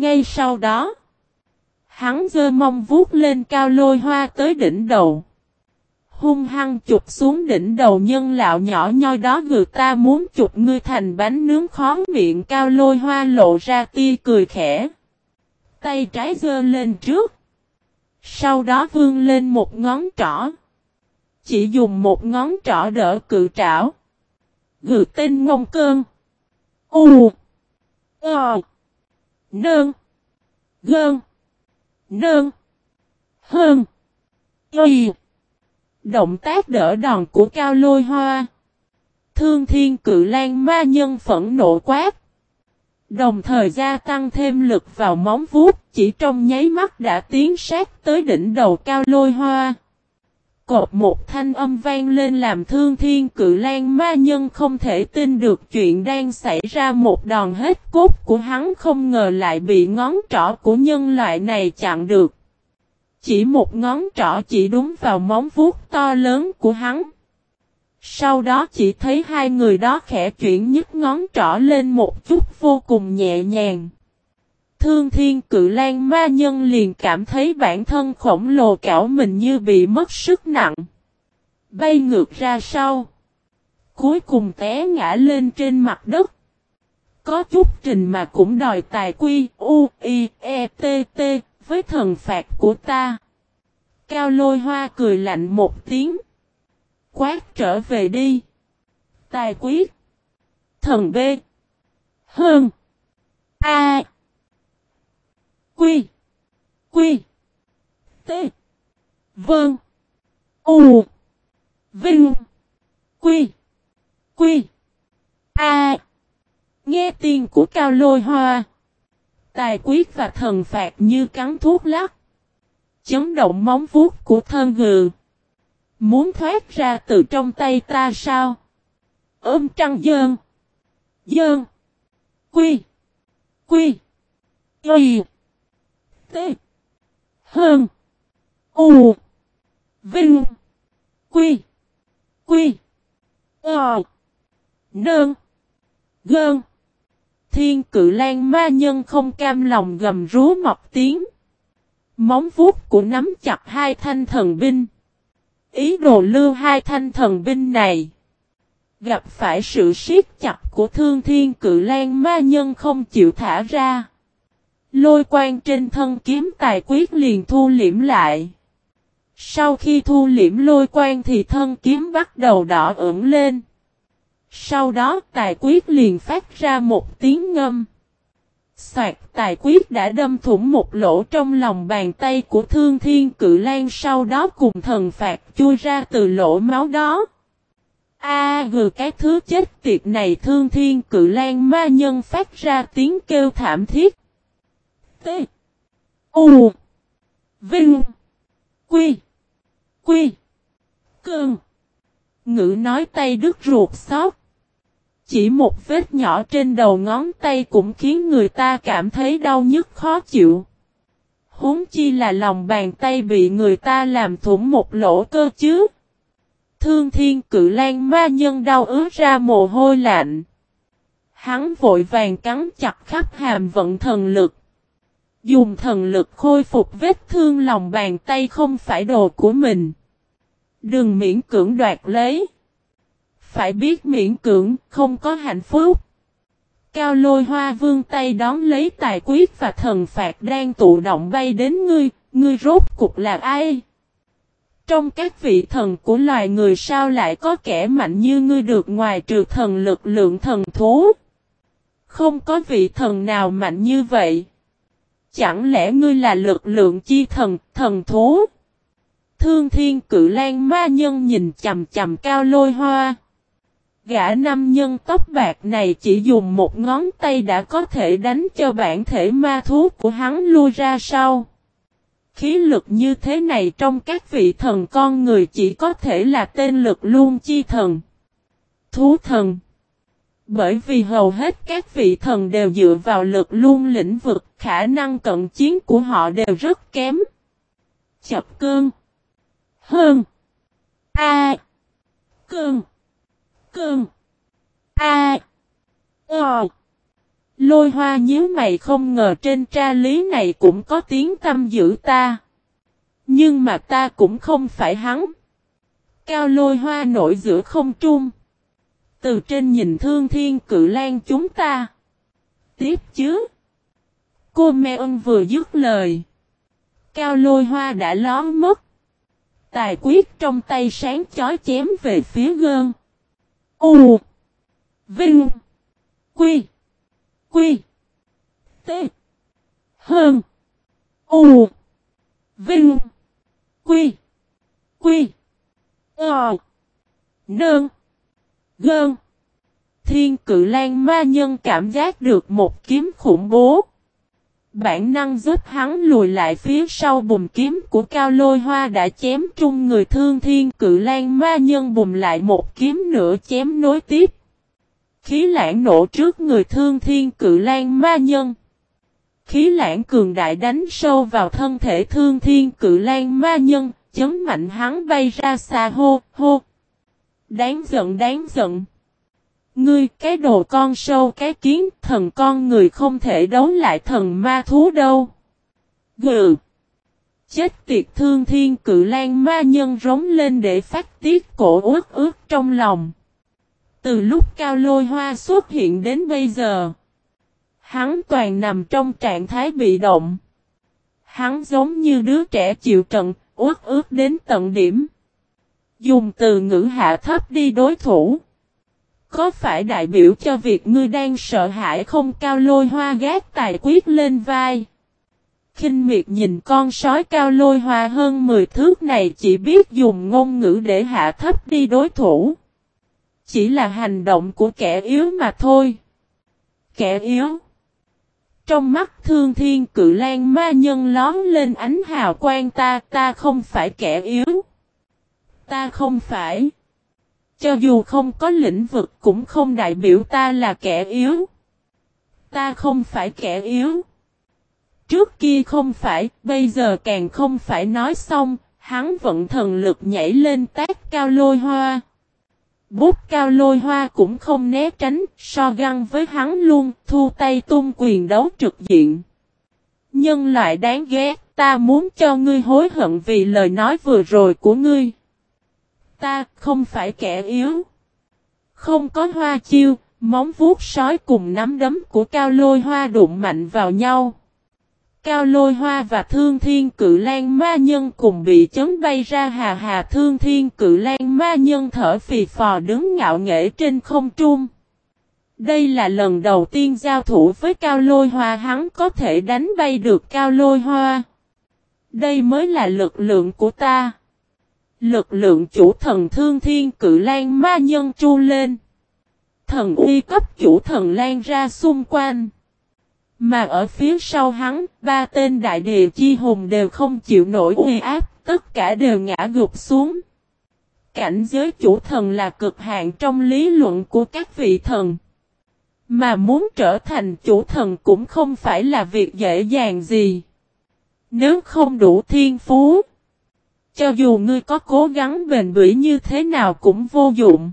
Ngay sau đó, hắn dơ mông vuốt lên cao lôi hoa tới đỉnh đầu. Hung hăng chụp xuống đỉnh đầu nhân lão nhỏ nhoi đó người ta muốn chụp ngươi thành bánh nướng khó miệng cao lôi hoa lộ ra tia cười khẽ. Tay trái dơ lên trước. Sau đó vươn lên một ngón trỏ. Chỉ dùng một ngón trỏ đỡ cự trảo. Gừ tên ngông cơn. U. Ờ. Nơn. Gơn. Nơn. Hơn. Y. Động tác đỡ đòn của cao lôi hoa. Thương thiên cự lan ma nhân phẫn nộ quát. Đồng thời gia tăng thêm lực vào móng vuốt, chỉ trong nháy mắt đã tiến sát tới đỉnh đầu cao lôi hoa. Cột một thanh âm vang lên làm thương thiên cự lan ma nhân không thể tin được chuyện đang xảy ra một đòn hết cốt của hắn không ngờ lại bị ngón trỏ của nhân loại này chặn được. Chỉ một ngón trỏ chỉ đúng vào móng vuốt to lớn của hắn. Sau đó chỉ thấy hai người đó khẽ chuyển nhấc ngón trỏ lên một chút vô cùng nhẹ nhàng. Thương thiên cự lan ma nhân liền cảm thấy bản thân khổng lồ cảo mình như bị mất sức nặng. Bay ngược ra sau. Cuối cùng té ngã lên trên mặt đất. Có chút trình mà cũng đòi tài quy U, I, E, T, T với thần phạt của ta. Cao lôi hoa cười lạnh một tiếng. Quát trở về đi. Tài quyết. Thần B. Hơn. A. Quy. Quy. T. Vâng. U. Vinh. Quy. Quy. A. Nghe tiếng của cao lôi hoa. Tài quyết và thần phạt như cắn thuốc lắc. Chấn động móng vuốt của thân gừ. Muốn thoát ra từ trong tay ta sao? Ôm trăng dơn. Dơn. Quy. Quy. Y. T. Hơn. U. Vinh. Quy. Quy. Ờ. Nơn. Gơn. Thiên cự lan ma nhân không cam lòng gầm rú mọc tiếng. Móng vuốt của nắm chặt hai thanh thần binh. Ý đồ lưu hai thanh thần binh này. Gặp phải sự siết chặt của thương thiên cự lan ma nhân không chịu thả ra. Lôi quan trên thân kiếm tài quyết liền thu liễm lại. Sau khi thu liễm lôi quan thì thân kiếm bắt đầu đỏ ửng lên. Sau đó tài quyết liền phát ra một tiếng ngâm. Soạt tài quyết đã đâm thủng một lỗ trong lòng bàn tay của thương thiên cự lan sau đó cùng thần phạt chui ra từ lỗ máu đó. A à, gừ cái thứ chết tiệt này thương thiên cự lan ma nhân phát ra tiếng kêu thảm thiết. T. U. Vinh. Quy. Quy. Cơn. Ngữ nói tay đứt ruột xót. Chỉ một vết nhỏ trên đầu ngón tay cũng khiến người ta cảm thấy đau nhức khó chịu. Huống chi là lòng bàn tay bị người ta làm thủng một lỗ cơ chứ. Thương thiên cự lan ma nhân đau ứa ra mồ hôi lạnh. Hắn vội vàng cắn chặt khắp hàm vận thần lực. Dùng thần lực khôi phục vết thương lòng bàn tay không phải đồ của mình. Đừng miễn cưỡng đoạt lấy phải biết miễn cưỡng, không có hạnh phúc. Cao lôi hoa vương tay đón lấy tài quyết và thần phạt đang tụ động bay đến ngươi, ngươi rốt cục là ai? Trong các vị thần của loài người sao lại có kẻ mạnh như ngươi được ngoài trừ thần lực lượng thần thú? Không có vị thần nào mạnh như vậy. Chẳng lẽ ngươi là lực lượng chi thần, thần thú? Thương thiên cự lan ma nhân nhìn chầm chầm cao lôi hoa. Gã nam nhân tóc bạc này chỉ dùng một ngón tay đã có thể đánh cho bản thể ma thú của hắn lui ra sau. Khí lực như thế này trong các vị thần con người chỉ có thể là tên lực luôn chi thần. Thú thần. Bởi vì hầu hết các vị thần đều dựa vào lực luôn lĩnh vực, khả năng cận chiến của họ đều rất kém. Chập cơn. Hơn. A. À. Cơn. Cơn. A. Ờ. Lôi hoa nhíu mày không ngờ trên tra lý này cũng có tiếng tâm giữ ta. Nhưng mà ta cũng không phải hắn. Cao lôi hoa nổi giữa không trung. Từ trên nhìn thương thiên cự lan chúng ta. Tiếp chứ. Cô mẹ ân vừa dứt lời. Cao lôi hoa đã lón mất. Tài quyết trong tay sáng chói chém về phía gơn. U. Vinh. Quy. Quy. T. Hơn. U. Vinh. Quy. Quy. Ờ. Nơn. Gơn. Thiên cự lan ma nhân cảm giác được một kiếm khủng bố. Bản năng giúp hắn lùi lại phía sau bùm kiếm của cao lôi hoa đã chém trung người thương thiên cự lan ma nhân bùm lại một kiếm nữa chém nối tiếp. Khí lãng nổ trước người thương thiên cự lan ma nhân. Khí lãng cường đại đánh sâu vào thân thể thương thiên cự lan ma nhân, chấn mạnh hắn bay ra xa hô, hô. Đáng giận đáng giận. Ngươi cái đồ con sâu cái kiến thần con người không thể đấu lại thần ma thú đâu. Gừ. Chết tiệt thương thiên cự lan ma nhân rống lên để phát tiết cổ ướt ướt trong lòng. Từ lúc cao lôi hoa xuất hiện đến bây giờ. Hắn toàn nằm trong trạng thái bị động. Hắn giống như đứa trẻ chịu trận, ướt ướt đến tận điểm. Dùng từ ngữ hạ thấp đi đối thủ. Có phải đại biểu cho việc ngươi đang sợ hãi không cao lôi hoa gác tài quyết lên vai? kinh miệt nhìn con sói cao lôi hoa hơn 10 thước này chỉ biết dùng ngôn ngữ để hạ thấp đi đối thủ. Chỉ là hành động của kẻ yếu mà thôi. Kẻ yếu. Trong mắt thương thiên cự lan ma nhân lón lên ánh hào quang ta, ta không phải kẻ yếu. Ta không phải. Cho dù không có lĩnh vực cũng không đại biểu ta là kẻ yếu. Ta không phải kẻ yếu. Trước kia không phải, bây giờ càng không phải nói xong, hắn vận thần lực nhảy lên tác cao lôi hoa. Bút cao lôi hoa cũng không né tránh, so găng với hắn luôn, thu tay tung quyền đấu trực diện. Nhân loại đáng ghét, ta muốn cho ngươi hối hận vì lời nói vừa rồi của ngươi. Ta không phải kẻ yếu. Không có hoa chiêu, móng vuốt sói cùng nắm đấm của cao lôi hoa đụng mạnh vào nhau. Cao lôi hoa và thương thiên cự lan ma nhân cùng bị chấn bay ra hà hà thương thiên cự lan ma nhân thở phì phò đứng ngạo nghễ trên không trung. Đây là lần đầu tiên giao thủ với cao lôi hoa hắn có thể đánh bay được cao lôi hoa. Đây mới là lực lượng của ta. Lực lượng chủ thần thương thiên cự lan ma nhân tru lên. Thần uy cấp chủ thần lan ra xung quanh. Mà ở phía sau hắn, ba tên đại địa chi hùng đều không chịu nổi uy áp, tất cả đều ngã gục xuống. Cảnh giới chủ thần là cực hạn trong lý luận của các vị thần. Mà muốn trở thành chủ thần cũng không phải là việc dễ dàng gì. Nếu không đủ thiên phú, cho dù ngươi có cố gắng bền bỉ như thế nào cũng vô dụng.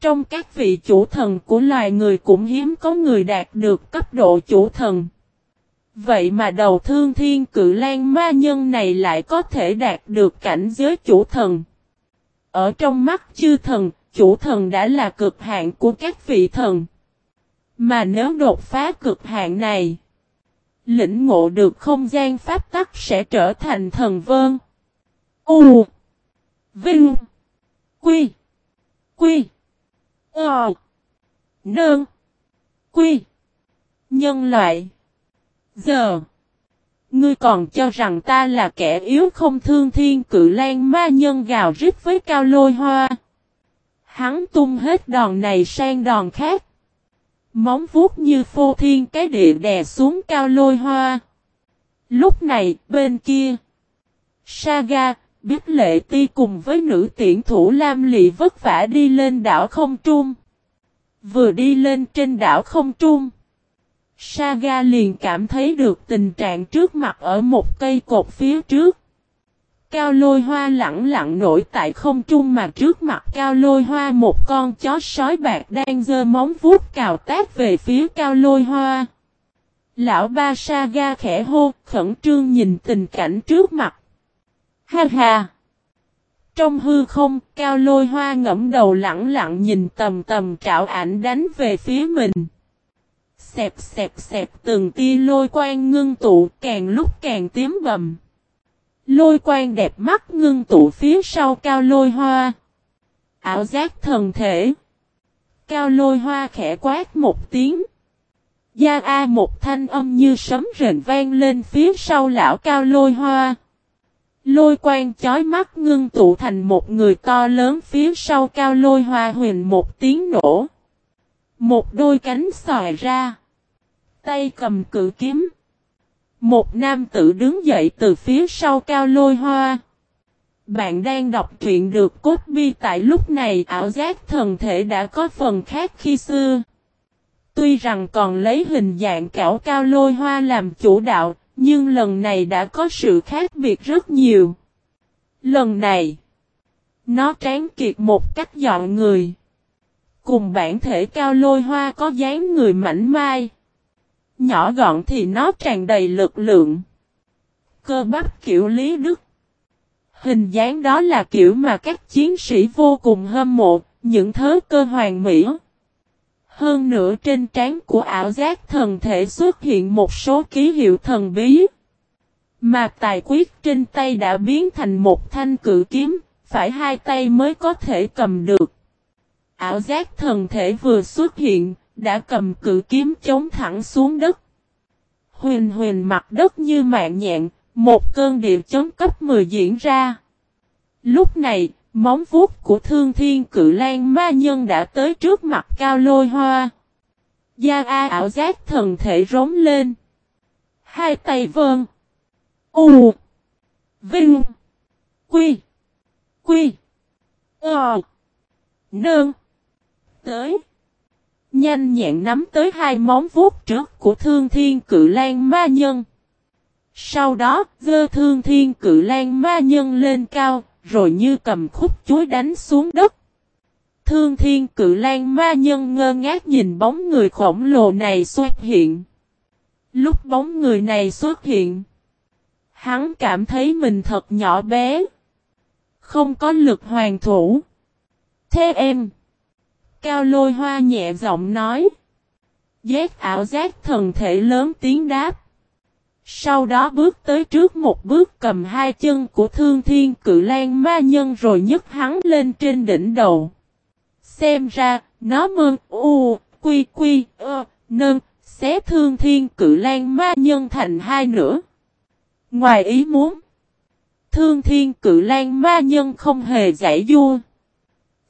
Trong các vị chủ thần của loài người cũng hiếm có người đạt được cấp độ chủ thần. Vậy mà đầu thương thiên cự lan ma nhân này lại có thể đạt được cảnh giới chủ thần. Ở trong mắt chư thần, chủ thần đã là cực hạn của các vị thần. Mà nếu đột phá cực hạn này, lĩnh ngộ được không gian pháp tắc sẽ trở thành thần vơn. U Vinh Quy Quy Ờ Nương Quy Nhân loại Giờ Ngươi còn cho rằng ta là kẻ yếu không thương thiên cự lan ma nhân gào rít với cao lôi hoa. Hắn tung hết đòn này sang đòn khác. Móng vuốt như phô thiên cái địa đè xuống cao lôi hoa. Lúc này, bên kia. Saga, biết lệ ti cùng với nữ tiễn thủ Lam Lị vất vả đi lên đảo không trung. Vừa đi lên trên đảo không trung. Saga liền cảm thấy được tình trạng trước mặt ở một cây cột phía trước. Cao lôi hoa lặng lặng nổi tại không trung mà trước mặt cao lôi hoa một con chó sói bạc đang giơ móng vuốt cào tác về phía cao lôi hoa. Lão ba saga khẽ hô, khẩn trương nhìn tình cảnh trước mặt. Ha ha! Trong hư không, cao lôi hoa ngẫm đầu lặng lặng nhìn tầm tầm trạo ảnh đánh về phía mình. Xẹp xẹp xẹp từng tia lôi quang ngưng tụ càng lúc càng tím bầm. Lôi quang đẹp mắt ngưng tụ phía sau cao lôi hoa. Ảo giác thần thể. Cao lôi hoa khẽ quát một tiếng. Gia A một thanh âm như sấm rền vang lên phía sau lão cao lôi hoa. Lôi quang chói mắt ngưng tụ thành một người to lớn phía sau cao lôi hoa huyền một tiếng nổ. Một đôi cánh xòi ra. Tay cầm cự kiếm. Một nam tử đứng dậy từ phía sau cao lôi hoa. Bạn đang đọc truyện được cốt bi tại lúc này ảo giác thần thể đã có phần khác khi xưa. Tuy rằng còn lấy hình dạng cảo cao lôi hoa làm chủ đạo, nhưng lần này đã có sự khác biệt rất nhiều. Lần này, nó tráng kiệt một cách dọn người. Cùng bản thể cao lôi hoa có dáng người mảnh mai. Nhỏ gọn thì nó tràn đầy lực lượng. Cơ bắp kiểu Lý Đức. Hình dáng đó là kiểu mà các chiến sĩ vô cùng hâm mộ, những thớ cơ hoàng mỹ. Hơn nữa trên trán của ảo giác thần thể xuất hiện một số ký hiệu thần bí. Mà tài quyết trên tay đã biến thành một thanh cự kiếm, phải hai tay mới có thể cầm được. Ảo giác thần thể vừa xuất hiện, đã cầm cự kiếm chống thẳng xuống đất. Huyền huyền mặt đất như mạng nhạn, một cơn địa chấn cấp 10 diễn ra. Lúc này, móng vuốt của thương thiên cự lan ma nhân đã tới trước mặt cao lôi hoa. Gia A ảo giác thần thể rống lên. Hai tay vơn. U. Vinh. Quy. Quy. Ờ. Nương. Tới. Nhanh nhẹn nắm tới hai móng vuốt trước của thương thiên cự lan ma nhân. Sau đó, dơ thương thiên cự lan ma nhân lên cao, rồi như cầm khúc chuối đánh xuống đất. Thương thiên cự lan ma nhân ngơ ngác nhìn bóng người khổng lồ này xuất hiện. Lúc bóng người này xuất hiện, hắn cảm thấy mình thật nhỏ bé. Không có lực hoàn thủ. Thế em. Cao lôi hoa nhẹ giọng nói. Giác ảo giác thần thể lớn tiếng đáp. Sau đó bước tới trước một bước cầm hai chân của thương thiên cự lan ma nhân rồi nhấc hắn lên trên đỉnh đầu. Xem ra, nó mơn u, quy quy, ơ, nơn, xé thương thiên cự lan ma nhân thành hai nửa. Ngoài ý muốn, thương thiên cự lan ma nhân không hề giải vua.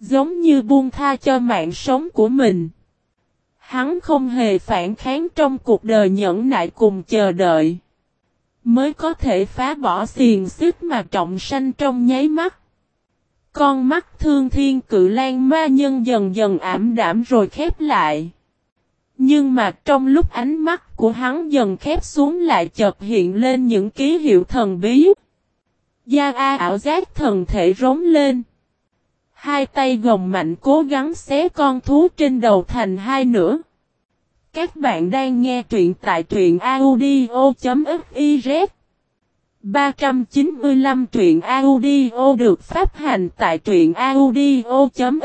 Giống như buông tha cho mạng sống của mình. Hắn không hề phản kháng trong cuộc đời nhẫn nại cùng chờ đợi. Mới có thể phá bỏ xiềng xích mà trọng sanh trong nháy mắt. Con mắt thương thiên cự lan ma nhân dần dần ảm đạm rồi khép lại. Nhưng mà trong lúc ánh mắt của hắn dần khép xuống lại chợt hiện lên những ký hiệu thần bí. Gia A ảo giác thần thể rống lên. Hai tay gồng mạnh cố gắng xé con thú trên đầu thành hai nửa. Các bạn đang nghe truyện tại truyện audio.fiz 395 truyện audio được phát hành tại truyện audio.fiz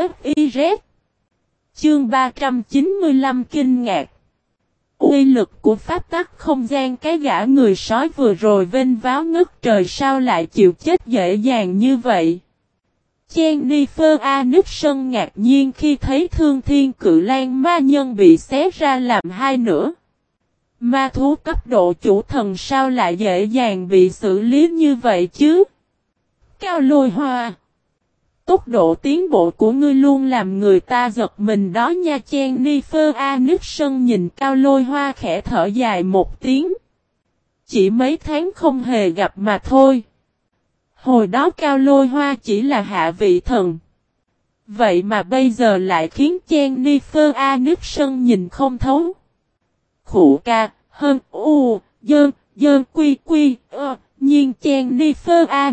Chương 395 Kinh ngạc. Uy lực của pháp tắc không gian cái gã người sói vừa rồi vênh váo ngất trời sao lại chịu chết dễ dàng như vậy. Jennifer Aniston ngạc nhiên khi thấy thương thiên cự lan ma nhân bị xé ra làm hai nửa. Ma thú cấp độ chủ thần sao lại dễ dàng bị xử lý như vậy chứ? Cao lôi hoa. Tốc độ tiến bộ của ngươi luôn làm người ta giật mình đó nha Jennifer Aniston nhìn cao lôi hoa khẽ thở dài một tiếng. Chỉ mấy tháng không hề gặp mà thôi. Hồi đó cao lôi hoa chỉ là hạ vị thần. Vậy mà bây giờ lại khiến Chen Ni Phơ A nước sân nhìn không thấu. Khủ ca, hơn u, dơn, dơn quy quy, ơ, nhiên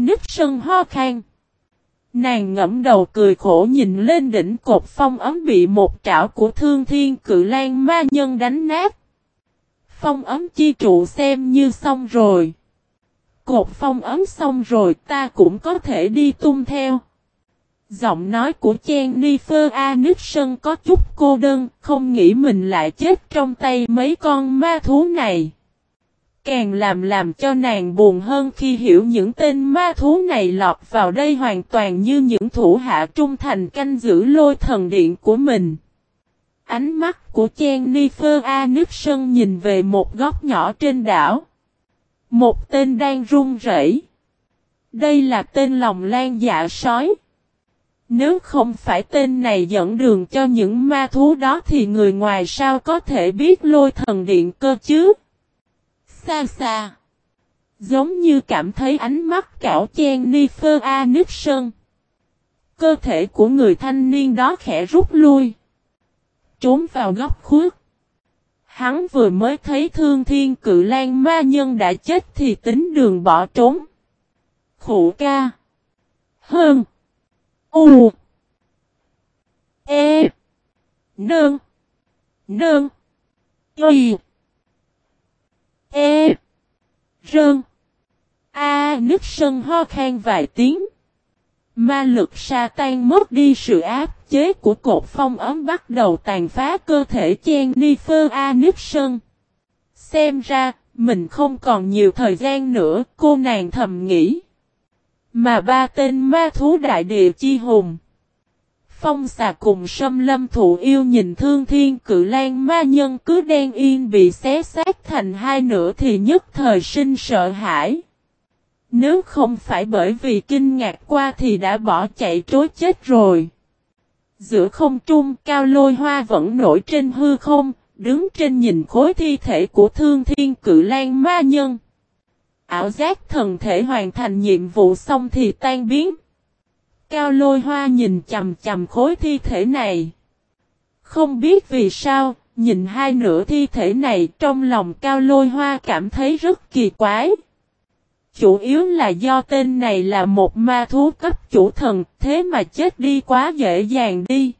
nước sơn ho khang Nàng ngẫm đầu cười khổ nhìn lên đỉnh cột phong ấm bị một trảo của thương thiên cự lan ma nhân đánh nát. Phong ấm chi trụ xem như xong rồi. Cột phong ấm xong rồi ta cũng có thể đi tung theo. Giọng nói của Jennifer Aniston có chút cô đơn, không nghĩ mình lại chết trong tay mấy con ma thú này. Càng làm làm cho nàng buồn hơn khi hiểu những tên ma thú này lọt vào đây hoàn toàn như những thủ hạ trung thành canh giữ lôi thần điện của mình. Ánh mắt của Jennifer Aniston nhìn về một góc nhỏ trên đảo. Một tên đang run rẩy. Đây là tên lòng lan dạ sói. Nếu không phải tên này dẫn đường cho những ma thú đó thì người ngoài sao có thể biết lôi thần điện cơ chứ? Xa xa. Giống như cảm thấy ánh mắt cảo chen nước sơn. Cơ thể của người thanh niên đó khẽ rút lui. Trốn vào góc khuất. Hắn vừa mới thấy thương thiên cự lan ma nhân đã chết thì tính đường bỏ trốn. Khủ ca. Hơn. U. E. Nương. Nương. Y. E. Rơn. A nước sân ho khan vài tiếng. Ma lực sa tan mất đi sự áp chế của cột phong ấm bắt đầu tàn phá cơ thể chen ni phơ A nước sơn Xem ra, mình không còn nhiều thời gian nữa, cô nàng thầm nghĩ. Mà ba tên ma thú đại địa chi hùng. Phong xà cùng sâm lâm thụ yêu nhìn thương thiên cự lan ma nhân cứ đen yên bị xé xác thành hai nửa thì nhất thời sinh sợ hãi. Nếu không phải bởi vì kinh ngạc qua thì đã bỏ chạy trối chết rồi. Giữa không trung cao lôi hoa vẫn nổi trên hư không, đứng trên nhìn khối thi thể của thương thiên cự lan ma nhân. Ảo giác thần thể hoàn thành nhiệm vụ xong thì tan biến. Cao lôi hoa nhìn chầm chầm khối thi thể này. Không biết vì sao, nhìn hai nửa thi thể này trong lòng cao lôi hoa cảm thấy rất kỳ quái. Chủ yếu là do tên này là một ma thú cấp chủ thần, thế mà chết đi quá dễ dàng đi.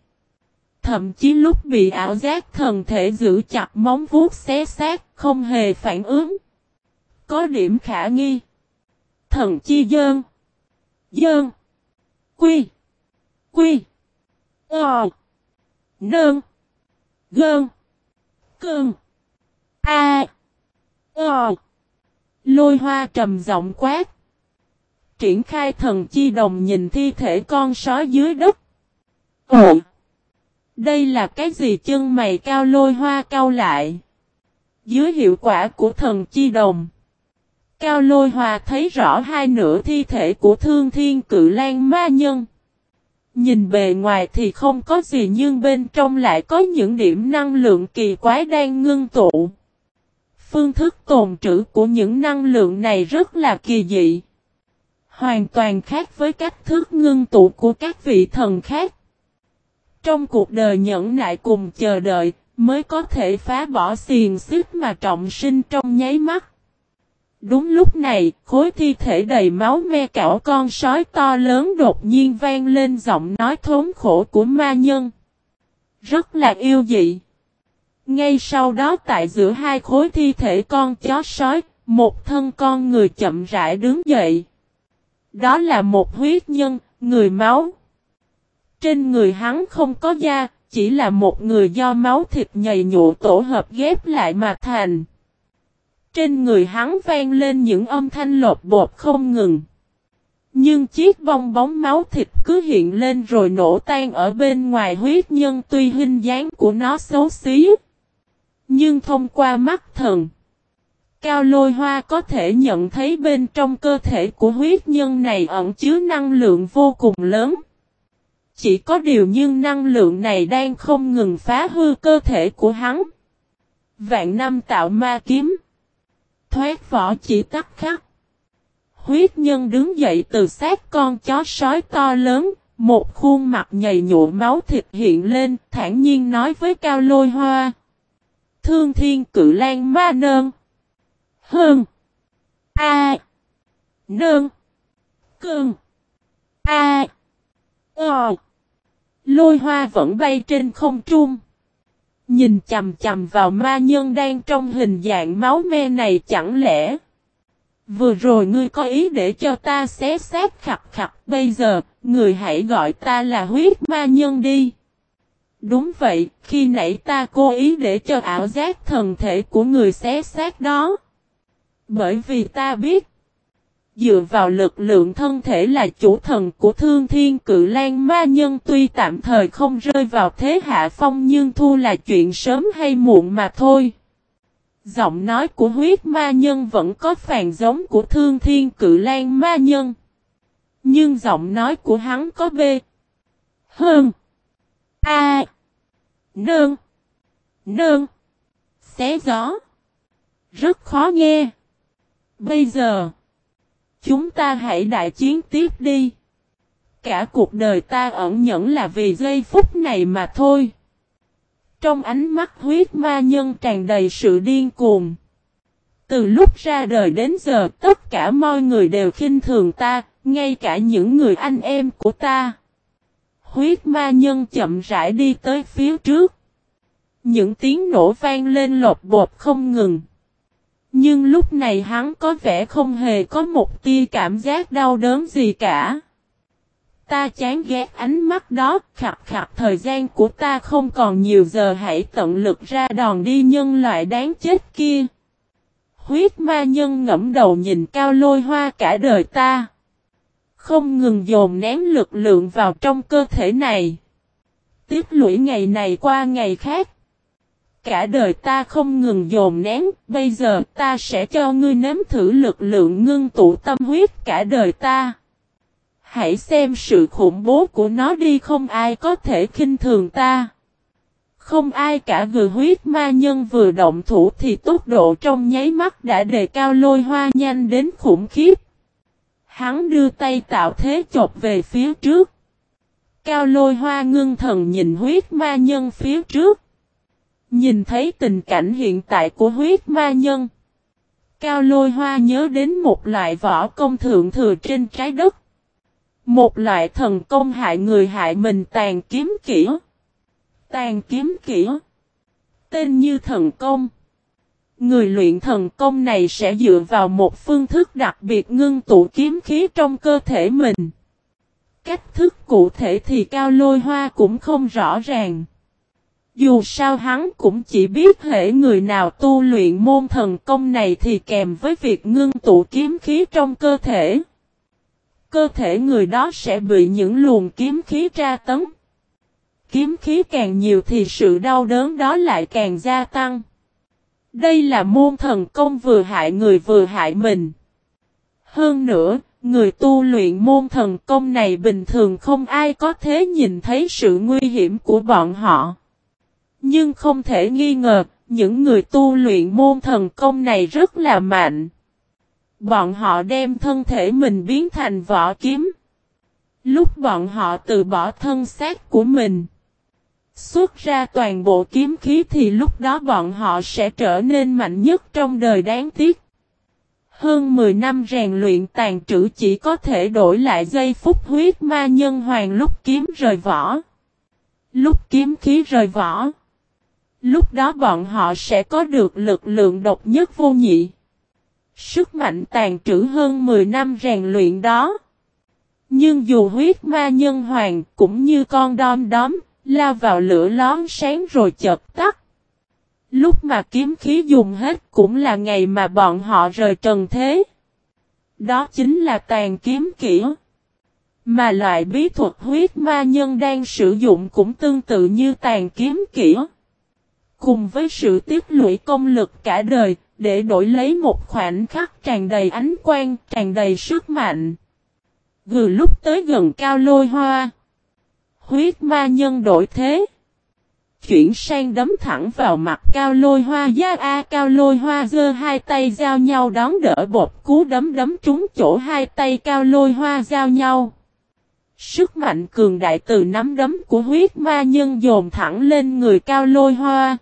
Thậm chí lúc bị ảo giác thần thể giữ chặt móng vuốt xé xác, không hề phản ứng. Có điểm khả nghi. Thần chi dơn. Dơn. Quy. Quy. Ờ. Nơn. Gơn. Cơn. A. Ờ. Lôi hoa trầm giọng quát. Triển khai thần chi đồng nhìn thi thể con sói dưới đất. Ồ! Đây là cái gì chân mày cao lôi hoa cao lại? Dưới hiệu quả của thần chi đồng. Cao lôi hoa thấy rõ hai nửa thi thể của thương thiên cự lan ma nhân. Nhìn bề ngoài thì không có gì nhưng bên trong lại có những điểm năng lượng kỳ quái đang ngưng tụ. Phương thức tồn trữ của những năng lượng này rất là kỳ dị. Hoàn toàn khác với cách thức ngưng tụ của các vị thần khác. Trong cuộc đời nhẫn nại cùng chờ đợi, mới có thể phá bỏ xiềng xích mà trọng sinh trong nháy mắt. Đúng lúc này, khối thi thể đầy máu me cảo con sói to lớn đột nhiên vang lên giọng nói thốn khổ của ma nhân. Rất là yêu dị. Ngay sau đó tại giữa hai khối thi thể con chó sói, một thân con người chậm rãi đứng dậy. Đó là một huyết nhân, người máu. Trên người hắn không có da, chỉ là một người do máu thịt nhầy nhụ tổ hợp ghép lại mà thành. Trên người hắn vang lên những âm thanh lột bột không ngừng. Nhưng chiếc bong bóng máu thịt cứ hiện lên rồi nổ tan ở bên ngoài huyết nhân tuy hình dáng của nó xấu xí. Nhưng thông qua mắt thần, Cao lôi hoa có thể nhận thấy bên trong cơ thể của huyết nhân này ẩn chứa năng lượng vô cùng lớn. Chỉ có điều nhưng năng lượng này đang không ngừng phá hư cơ thể của hắn. Vạn năm tạo ma kiếm thoát vỏ chỉ tắt khắc. Huyết nhân đứng dậy từ sát con chó sói to lớn, một khuôn mặt nhầy nhụa máu thịt hiện lên, thản nhiên nói với Cao Lôi Hoa. Thương thiên cự lan ma nơn. Hơn. A. Nơn. Cơn. A. Ờ. Lôi hoa vẫn bay trên không trung. Nhìn chầm chầm vào ma nhân đang trong hình dạng máu me này chẳng lẽ. Vừa rồi ngươi có ý để cho ta xé xác khập khập bây giờ, người hãy gọi ta là huyết ma nhân đi. Đúng vậy, khi nãy ta cố ý để cho ảo giác thần thể của người xé xác đó. Bởi vì ta biết, dựa vào lực lượng thân thể là chủ thần của thương thiên cự lan ma nhân tuy tạm thời không rơi vào thế hạ phong nhưng thu là chuyện sớm hay muộn mà thôi. Giọng nói của huyết ma nhân vẫn có phàn giống của thương thiên cự lan ma nhân. Nhưng giọng nói của hắn có B. Hơn. A. Nương. Nương. Xé gió. Rất khó nghe. Bây giờ. Chúng ta hãy đại chiến tiếp đi. Cả cuộc đời ta ẩn nhẫn là vì giây phút này mà thôi. Trong ánh mắt huyết ma nhân tràn đầy sự điên cuồng. Từ lúc ra đời đến giờ tất cả mọi người đều khinh thường ta, ngay cả những người anh em của ta. Huyết ma nhân chậm rãi đi tới phía trước. Những tiếng nổ vang lên lột bột không ngừng. Nhưng lúc này hắn có vẻ không hề có một tia cảm giác đau đớn gì cả. Ta chán ghét ánh mắt đó, khặt khặt thời gian của ta không còn nhiều giờ hãy tận lực ra đòn đi nhân loại đáng chết kia. Huyết ma nhân ngẫm đầu nhìn cao lôi hoa cả đời ta. Không ngừng dồn nén lực lượng vào trong cơ thể này. Tiếp lũy ngày này qua ngày khác. Cả đời ta không ngừng dồn nén, bây giờ ta sẽ cho ngươi nếm thử lực lượng ngưng tụ tâm huyết cả đời ta. Hãy xem sự khủng bố của nó đi không ai có thể khinh thường ta. Không ai cả vừa huyết ma nhân vừa động thủ thì tốc độ trong nháy mắt đã đề cao lôi hoa nhanh đến khủng khiếp. Hắn đưa tay tạo thế chộp về phía trước. Cao lôi hoa ngưng thần nhìn huyết ma nhân phía trước. Nhìn thấy tình cảnh hiện tại của huyết ma nhân. Cao lôi hoa nhớ đến một loại võ công thượng thừa trên trái đất. Một loại thần công hại người hại mình tàn kiếm kỹ. Tàn kiếm kỹ. Tên như thần công. Người luyện thần công này sẽ dựa vào một phương thức đặc biệt ngưng tụ kiếm khí trong cơ thể mình. Cách thức cụ thể thì cao lôi hoa cũng không rõ ràng. Dù sao hắn cũng chỉ biết hệ người nào tu luyện môn thần công này thì kèm với việc ngưng tụ kiếm khí trong cơ thể. Cơ thể người đó sẽ bị những luồng kiếm khí tra tấn. Kiếm khí càng nhiều thì sự đau đớn đó lại càng gia tăng. Đây là môn thần công vừa hại người vừa hại mình. Hơn nữa, người tu luyện môn thần công này bình thường không ai có thể nhìn thấy sự nguy hiểm của bọn họ. Nhưng không thể nghi ngờ, những người tu luyện môn thần công này rất là mạnh. Bọn họ đem thân thể mình biến thành vỏ kiếm. Lúc bọn họ từ bỏ thân xác của mình. Xuất ra toàn bộ kiếm khí thì lúc đó bọn họ sẽ trở nên mạnh nhất trong đời đáng tiếc. Hơn 10 năm rèn luyện tàn trữ chỉ có thể đổi lại giây phút huyết ma nhân hoàng lúc kiếm rời vỏ. Lúc kiếm khí rời vỏ. Lúc đó bọn họ sẽ có được lực lượng độc nhất vô nhị. Sức mạnh tàn trữ hơn 10 năm rèn luyện đó. Nhưng dù huyết ma nhân hoàng cũng như con đom đóm, lao vào lửa lón sáng rồi chợt tắt. Lúc mà kiếm khí dùng hết cũng là ngày mà bọn họ rời trần thế. Đó chính là tàn kiếm kỹ. Mà loại bí thuật huyết ma nhân đang sử dụng cũng tương tự như tàn kiếm kỹ. Cùng với sự tiếp lũy công lực cả đời, để đổi lấy một khoảnh khắc tràn đầy ánh quang, tràn đầy sức mạnh. Gừ lúc tới gần cao lôi hoa. Huyết ma nhân đổi thế. Chuyển sang đấm thẳng vào mặt cao lôi hoa gia A cao lôi hoa giơ hai tay giao nhau đón đỡ bột cú đấm đấm trúng chỗ hai tay cao lôi hoa giao nhau. Sức mạnh cường đại từ nắm đấm của huyết ma nhân dồn thẳng lên người cao lôi hoa.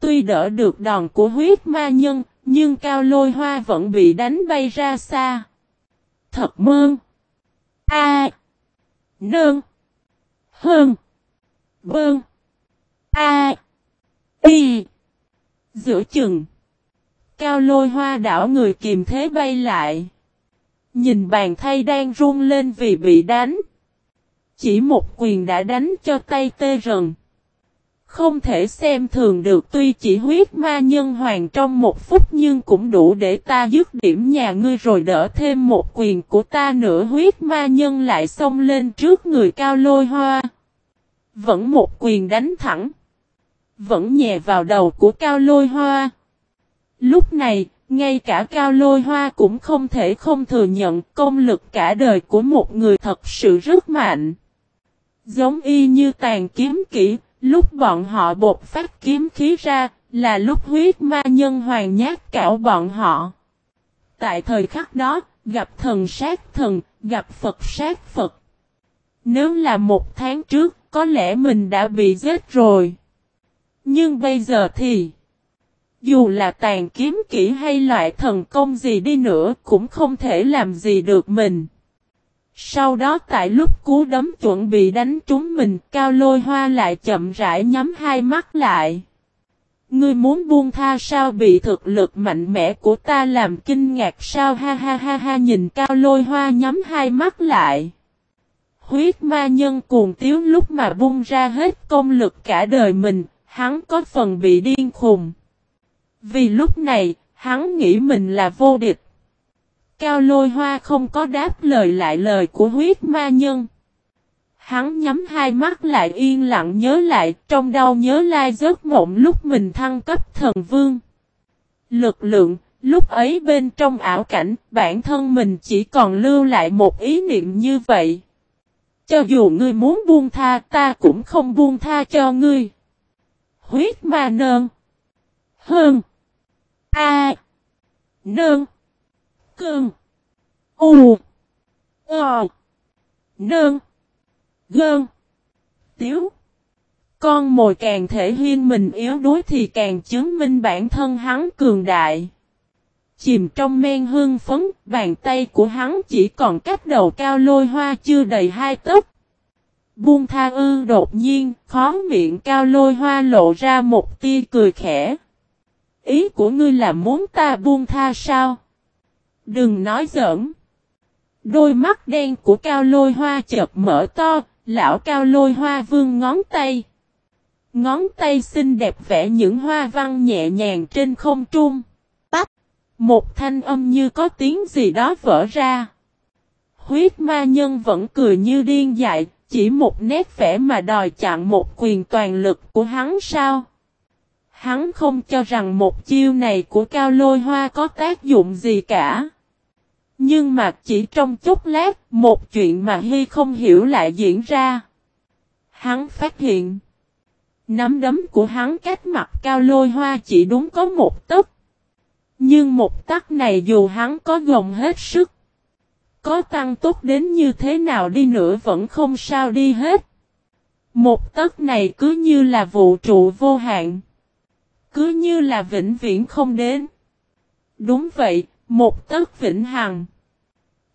Tuy đỡ được đòn của huyết ma nhân, nhưng cao lôi hoa vẫn bị đánh bay ra xa. Thật mơn. A. Nương. Hơn. Bơn. A. Y. Giữa chừng. Cao lôi hoa đảo người kìm thế bay lại. Nhìn bàn thay đang run lên vì bị đánh. Chỉ một quyền đã đánh cho tay tê rần. Không thể xem thường được tuy chỉ huyết ma nhân hoàng trong một phút nhưng cũng đủ để ta dứt điểm nhà ngươi rồi đỡ thêm một quyền của ta nữa huyết ma nhân lại xông lên trước người cao lôi hoa. Vẫn một quyền đánh thẳng. Vẫn nhẹ vào đầu của cao lôi hoa. Lúc này, ngay cả cao lôi hoa cũng không thể không thừa nhận công lực cả đời của một người thật sự rất mạnh. Giống y như tàn kiếm kỹ, lúc bọn họ bột phát kiếm khí ra, là lúc huyết ma nhân hoàng nhát cảo bọn họ. Tại thời khắc đó, gặp thần sát thần, gặp Phật sát Phật. Nếu là một tháng trước, có lẽ mình đã bị giết rồi. Nhưng bây giờ thì... Dù là tàn kiếm kỹ hay loại thần công gì đi nữa cũng không thể làm gì được mình. Sau đó tại lúc cú đấm chuẩn bị đánh trúng mình, cao lôi hoa lại chậm rãi nhắm hai mắt lại. Ngươi muốn buông tha sao bị thực lực mạnh mẽ của ta làm kinh ngạc sao ha ha ha ha nhìn cao lôi hoa nhắm hai mắt lại. Huyết ma nhân cuồng tiếu lúc mà buông ra hết công lực cả đời mình, hắn có phần bị điên khùng. Vì lúc này, hắn nghĩ mình là vô địch. Cao lôi hoa không có đáp lời lại lời của huyết ma nhân. Hắn nhắm hai mắt lại yên lặng nhớ lại trong đau nhớ lai giấc mộng lúc mình thăng cấp thần vương. Lực lượng, lúc ấy bên trong ảo cảnh, bản thân mình chỉ còn lưu lại một ý niệm như vậy. Cho dù ngươi muốn buông tha ta cũng không buông tha cho ngươi. Huyết ma nơn. Hơn. A. Nương. Cơn. U. Ờ. Nơn. Gơn. Tiếu. Con mồi càng thể hiện mình yếu đuối thì càng chứng minh bản thân hắn cường đại. Chìm trong men hương phấn, bàn tay của hắn chỉ còn cách đầu cao lôi hoa chưa đầy hai tấc. Buông tha ư đột nhiên, khó miệng cao lôi hoa lộ ra một tia cười khẽ. Ý của ngươi là muốn ta buông tha sao? Đừng nói giỡn. Đôi mắt đen của cao lôi hoa chợt mở to, lão cao lôi hoa vương ngón tay. Ngón tay xinh đẹp vẽ những hoa văn nhẹ nhàng trên không trung. Tách. Một thanh âm như có tiếng gì đó vỡ ra. Huyết ma nhân vẫn cười như điên dại, chỉ một nét vẽ mà đòi chặn một quyền toàn lực của hắn sao? Hắn không cho rằng một chiêu này của cao lôi hoa có tác dụng gì cả. Nhưng mà chỉ trong chút lát, một chuyện mà Hy không hiểu lại diễn ra. Hắn phát hiện. Nắm đấm của hắn cách mặt cao lôi hoa chỉ đúng có một tấc. Nhưng một tấc này dù hắn có gồng hết sức. Có tăng tốt đến như thế nào đi nữa vẫn không sao đi hết. Một tấc này cứ như là vũ trụ vô hạn. Cứ như là vĩnh viễn không đến. Đúng vậy, một tấc vĩnh hằng.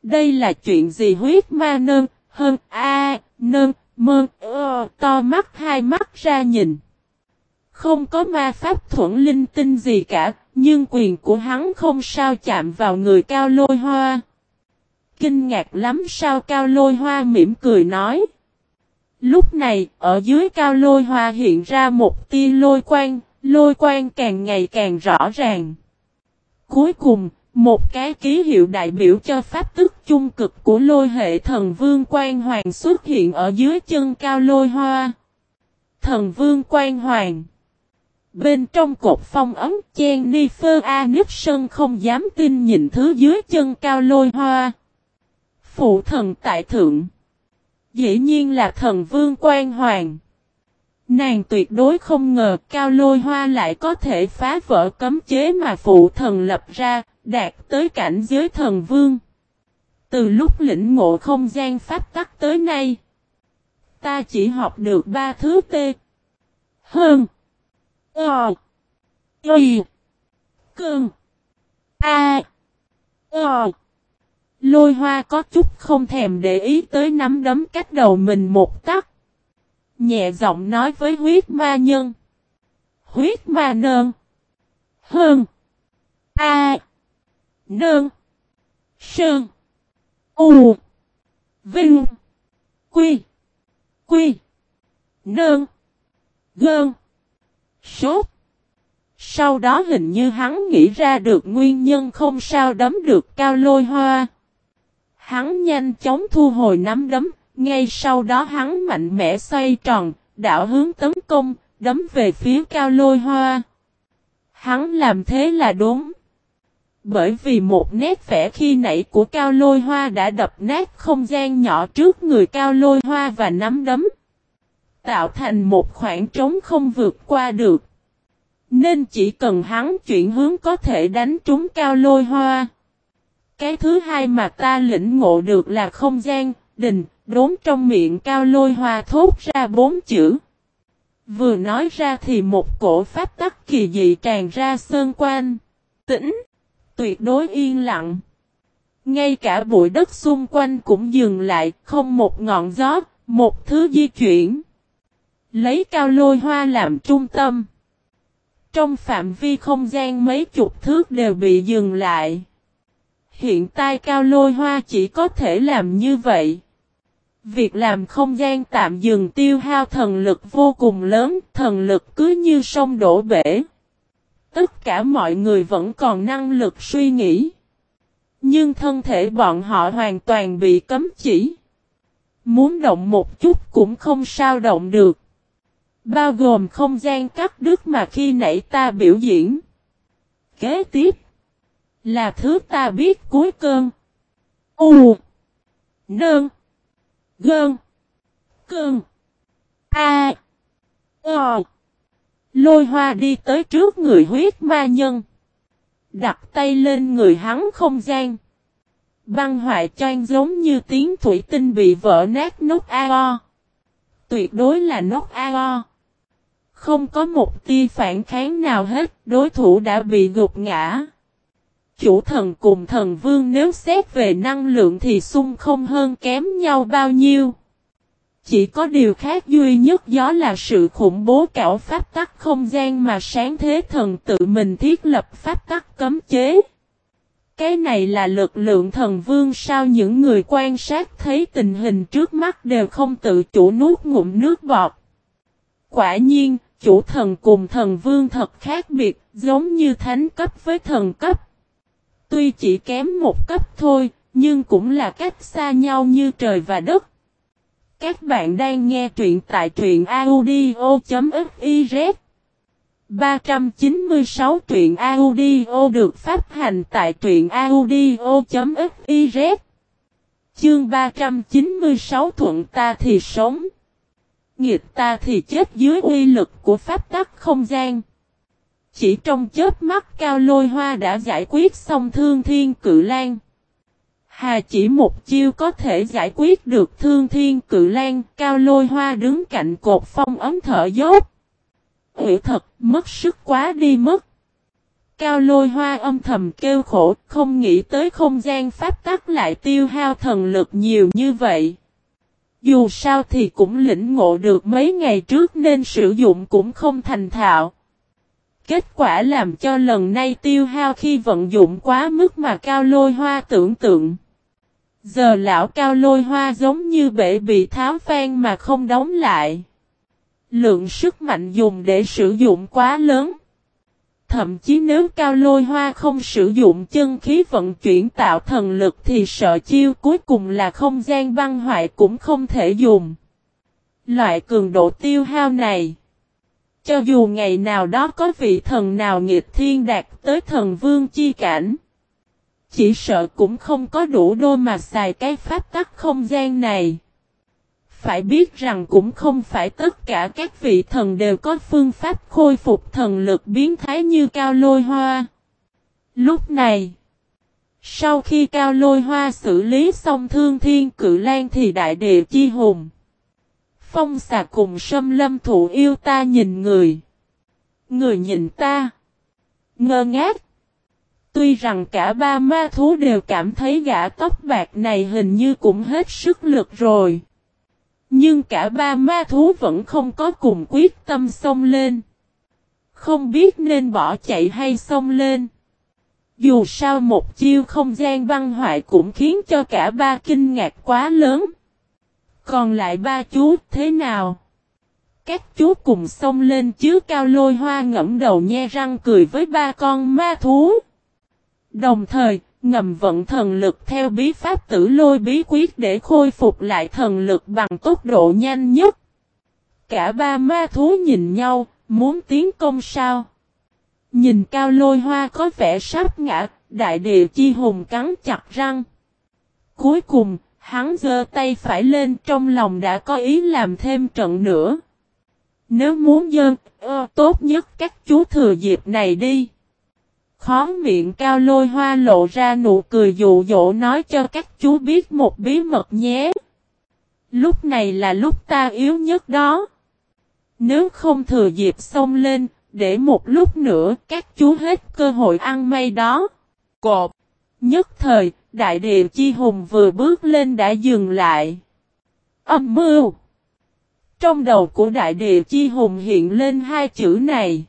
Đây là chuyện gì huyết ma nơn, hơn a nơn, mơn, ơ, to mắt hai mắt ra nhìn. Không có ma pháp thuẫn linh tinh gì cả, nhưng quyền của hắn không sao chạm vào người cao lôi hoa. Kinh ngạc lắm sao cao lôi hoa mỉm cười nói. Lúc này, ở dưới cao lôi hoa hiện ra một tia lôi quang, lôi quang càng ngày càng rõ ràng. Cuối cùng, một cái ký hiệu đại biểu cho pháp tức chung cực của lôi hệ thần vương quan hoàng xuất hiện ở dưới chân cao lôi hoa. Thần vương quan hoàng. Bên trong cột phong ấm chen ni phơ a nít sân không dám tin nhìn thứ dưới chân cao lôi hoa. Phụ thần tại thượng. Dĩ nhiên là thần vương quan hoàng. Nàng tuyệt đối không ngờ cao lôi hoa lại có thể phá vỡ cấm chế mà phụ thần lập ra, đạt tới cảnh giới thần vương. Từ lúc lĩnh ngộ không gian pháp tắc tới nay, ta chỉ học được ba thứ tê. Hơn. Ờ. Y. Cơn. A. Ờ. Lôi hoa có chút không thèm để ý tới nắm đấm cách đầu mình một tắc. Nhẹ giọng nói với huyết ma nhân. Huyết ma nơn. Hơn. Nơn. Sơn. U. Vinh. Quy. Quy. Nơn. Gơn. Sốt. Sau đó hình như hắn nghĩ ra được nguyên nhân không sao đấm được cao lôi hoa. Hắn nhanh chóng thu hồi nắm đấm, ngay sau đó hắn mạnh mẽ xoay tròn, đảo hướng tấn công, đấm về phía cao lôi hoa. Hắn làm thế là đúng. Bởi vì một nét vẽ khi nãy của cao lôi hoa đã đập nát không gian nhỏ trước người cao lôi hoa và nắm đấm. Tạo thành một khoảng trống không vượt qua được. Nên chỉ cần hắn chuyển hướng có thể đánh trúng cao lôi hoa. Cái thứ hai mà ta lĩnh ngộ được là không gian, đình, đốn trong miệng cao lôi hoa thốt ra bốn chữ. Vừa nói ra thì một cổ pháp tắc kỳ dị tràn ra sơn quan. Tĩnh, tuyệt đối yên lặng. Ngay cả bụi đất xung quanh cũng dừng lại, không một ngọn gió, một thứ di chuyển. Lấy cao lôi hoa làm trung tâm. Trong phạm vi không gian mấy chục thước đều bị dừng lại. Hiện tại cao lôi hoa chỉ có thể làm như vậy. Việc làm không gian tạm dừng tiêu hao thần lực vô cùng lớn, thần lực cứ như sông đổ bể. Tất cả mọi người vẫn còn năng lực suy nghĩ. Nhưng thân thể bọn họ hoàn toàn bị cấm chỉ. Muốn động một chút cũng không sao động được. Bao gồm không gian cắt đứt mà khi nãy ta biểu diễn. Kế tiếp. Là thứ ta biết cuối cơn. U. Nơn. Gơn. Cơn. A. Ờ. Lôi hoa đi tới trước người huyết ma nhân. Đặt tay lên người hắn không gian. Băng hoại choan giống như tiếng thủy tinh bị vỡ nát nốt ao. Tuyệt đối là nốt ao. Không có một tia phản kháng nào hết, đối thủ đã bị gục ngã. Chủ thần cùng thần vương nếu xét về năng lượng thì xung không hơn kém nhau bao nhiêu. Chỉ có điều khác duy nhất đó là sự khủng bố cảo pháp tắc không gian mà sáng thế thần tự mình thiết lập pháp tắc cấm chế. Cái này là lực lượng thần vương sao những người quan sát thấy tình hình trước mắt đều không tự chủ nuốt ngụm nước bọt. Quả nhiên, chủ thần cùng thần vương thật khác biệt, giống như thánh cấp với thần cấp. Tuy chỉ kém một cấp thôi, nhưng cũng là cách xa nhau như trời và đất. Các bạn đang nghe truyện tại truyện audio.fiz 396 truyện audio được phát hành tại truyện audio.fiz Chương 396 thuận ta thì sống. Nghịch ta thì chết dưới uy lực của pháp tắc không gian. Chỉ trong chớp mắt, cao lôi hoa đã giải quyết xong thương thiên cự lan. Hà chỉ một chiêu có thể giải quyết được thương thiên cự lan, cao lôi hoa đứng cạnh cột phong ấm thở dốt. Ủy thật, mất sức quá đi mất. Cao lôi hoa âm thầm kêu khổ, không nghĩ tới không gian pháp tắc lại tiêu hao thần lực nhiều như vậy. Dù sao thì cũng lĩnh ngộ được mấy ngày trước nên sử dụng cũng không thành thạo. Kết quả làm cho lần này tiêu hao khi vận dụng quá mức mà cao lôi hoa tưởng tượng. Giờ lão cao lôi hoa giống như bể bị tháo phan mà không đóng lại. Lượng sức mạnh dùng để sử dụng quá lớn. Thậm chí nếu cao lôi hoa không sử dụng chân khí vận chuyển tạo thần lực thì sợ chiêu cuối cùng là không gian băng hoại cũng không thể dùng. Loại cường độ tiêu hao này, cho dù ngày nào đó có vị thần nào nghịch thiên đạt tới thần vương chi cảnh. Chỉ sợ cũng không có đủ đôi mà xài cái pháp tắc không gian này. Phải biết rằng cũng không phải tất cả các vị thần đều có phương pháp khôi phục thần lực biến thái như cao lôi hoa. Lúc này, sau khi cao lôi hoa xử lý xong thương thiên cự lan thì đại địa chi hùng. Phong xà cùng sâm lâm thụ yêu ta nhìn người. Người nhìn ta. Ngơ ngác. Tuy rằng cả ba ma thú đều cảm thấy gã tóc bạc này hình như cũng hết sức lực rồi. Nhưng cả ba ma thú vẫn không có cùng quyết tâm xông lên. Không biết nên bỏ chạy hay xông lên. Dù sao một chiêu không gian văn hoại cũng khiến cho cả ba kinh ngạc quá lớn. Còn lại ba chú thế nào? Các chú cùng xông lên chứ cao lôi hoa ngẫm đầu nhe răng cười với ba con ma thú. Đồng thời, ngầm vận thần lực theo bí pháp tử lôi bí quyết để khôi phục lại thần lực bằng tốc độ nhanh nhất. Cả ba ma thú nhìn nhau, muốn tiến công sao? Nhìn cao lôi hoa có vẻ sắp ngã, đại địa chi hùng cắn chặt răng. Cuối cùng, hắn giơ tay phải lên trong lòng đã có ý làm thêm trận nữa. Nếu muốn dơn, ơ, ờ, tốt nhất các chú thừa dịp này đi. Khó miệng cao lôi hoa lộ ra nụ cười dụ dỗ nói cho các chú biết một bí mật nhé. Lúc này là lúc ta yếu nhất đó. Nếu không thừa dịp xông lên, để một lúc nữa các chú hết cơ hội ăn may đó. Cột. Nhất thời, đại địa chi hùng vừa bước lên đã dừng lại. Âm mưu. Trong đầu của đại địa chi hùng hiện lên hai chữ này.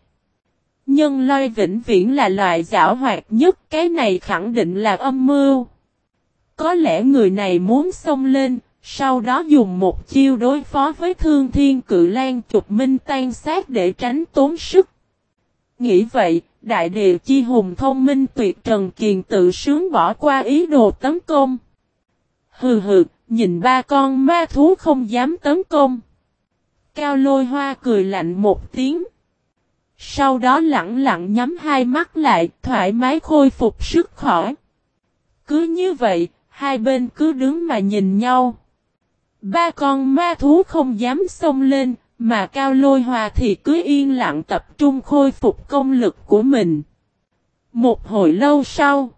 Nhân lôi vĩnh viễn là loại giả hoạt nhất, cái này khẳng định là âm mưu. Có lẽ người này muốn xông lên, sau đó dùng một chiêu đối phó với thương thiên cự lan trục minh tan sát để tránh tốn sức. Nghĩ vậy, đại địa chi hùng thông minh tuyệt trần kiền tự sướng bỏ qua ý đồ tấn công. Hừ hừ, nhìn ba con ma thú không dám tấn công. Cao lôi hoa cười lạnh một tiếng. Sau đó lặng lặng nhắm hai mắt lại, thoải mái khôi phục sức khỏe. Cứ như vậy, hai bên cứ đứng mà nhìn nhau. Ba con ma thú không dám xông lên, mà Cao Lôi Hòa thì cứ yên lặng tập trung khôi phục công lực của mình. Một hồi lâu sau,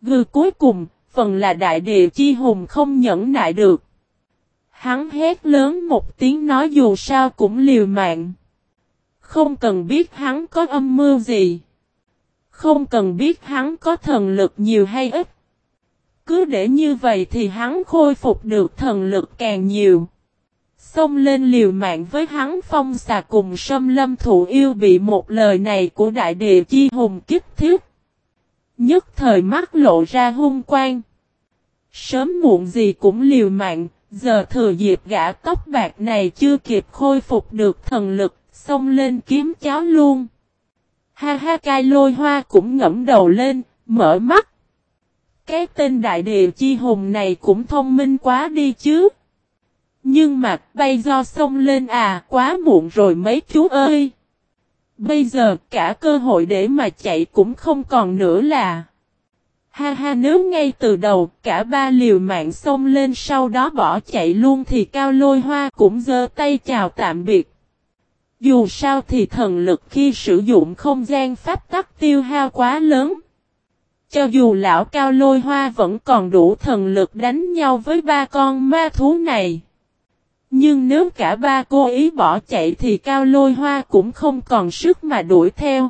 gừ cuối cùng, phần là đại địa chi hùng không nhẫn nại được. Hắn hét lớn một tiếng nói dù sao cũng liều mạng. Không cần biết hắn có âm mưu gì. Không cần biết hắn có thần lực nhiều hay ít. Cứ để như vậy thì hắn khôi phục được thần lực càng nhiều. Xông lên liều mạng với hắn phong xà cùng sâm lâm thụ yêu bị một lời này của đại địa chi hùng kích thiết. Nhất thời mắt lộ ra hung quang. Sớm muộn gì cũng liều mạng, giờ thừa dịp gã tóc bạc này chưa kịp khôi phục được thần lực, xông lên kiếm cháo luôn. Ha ha cai lôi hoa cũng ngẫm đầu lên, mở mắt. Cái tên đại địa chi hùng này cũng thông minh quá đi chứ. Nhưng mà bay do xông lên à quá muộn rồi mấy chú ơi. Bây giờ cả cơ hội để mà chạy cũng không còn nữa là. Ha ha nếu ngay từ đầu cả ba liều mạng xông lên sau đó bỏ chạy luôn thì cao lôi hoa cũng giơ tay chào tạm biệt. Dù sao thì thần lực khi sử dụng không gian pháp tắc tiêu hao quá lớn. Cho dù lão cao lôi hoa vẫn còn đủ thần lực đánh nhau với ba con ma thú này. Nhưng nếu cả ba cố ý bỏ chạy thì cao lôi hoa cũng không còn sức mà đuổi theo.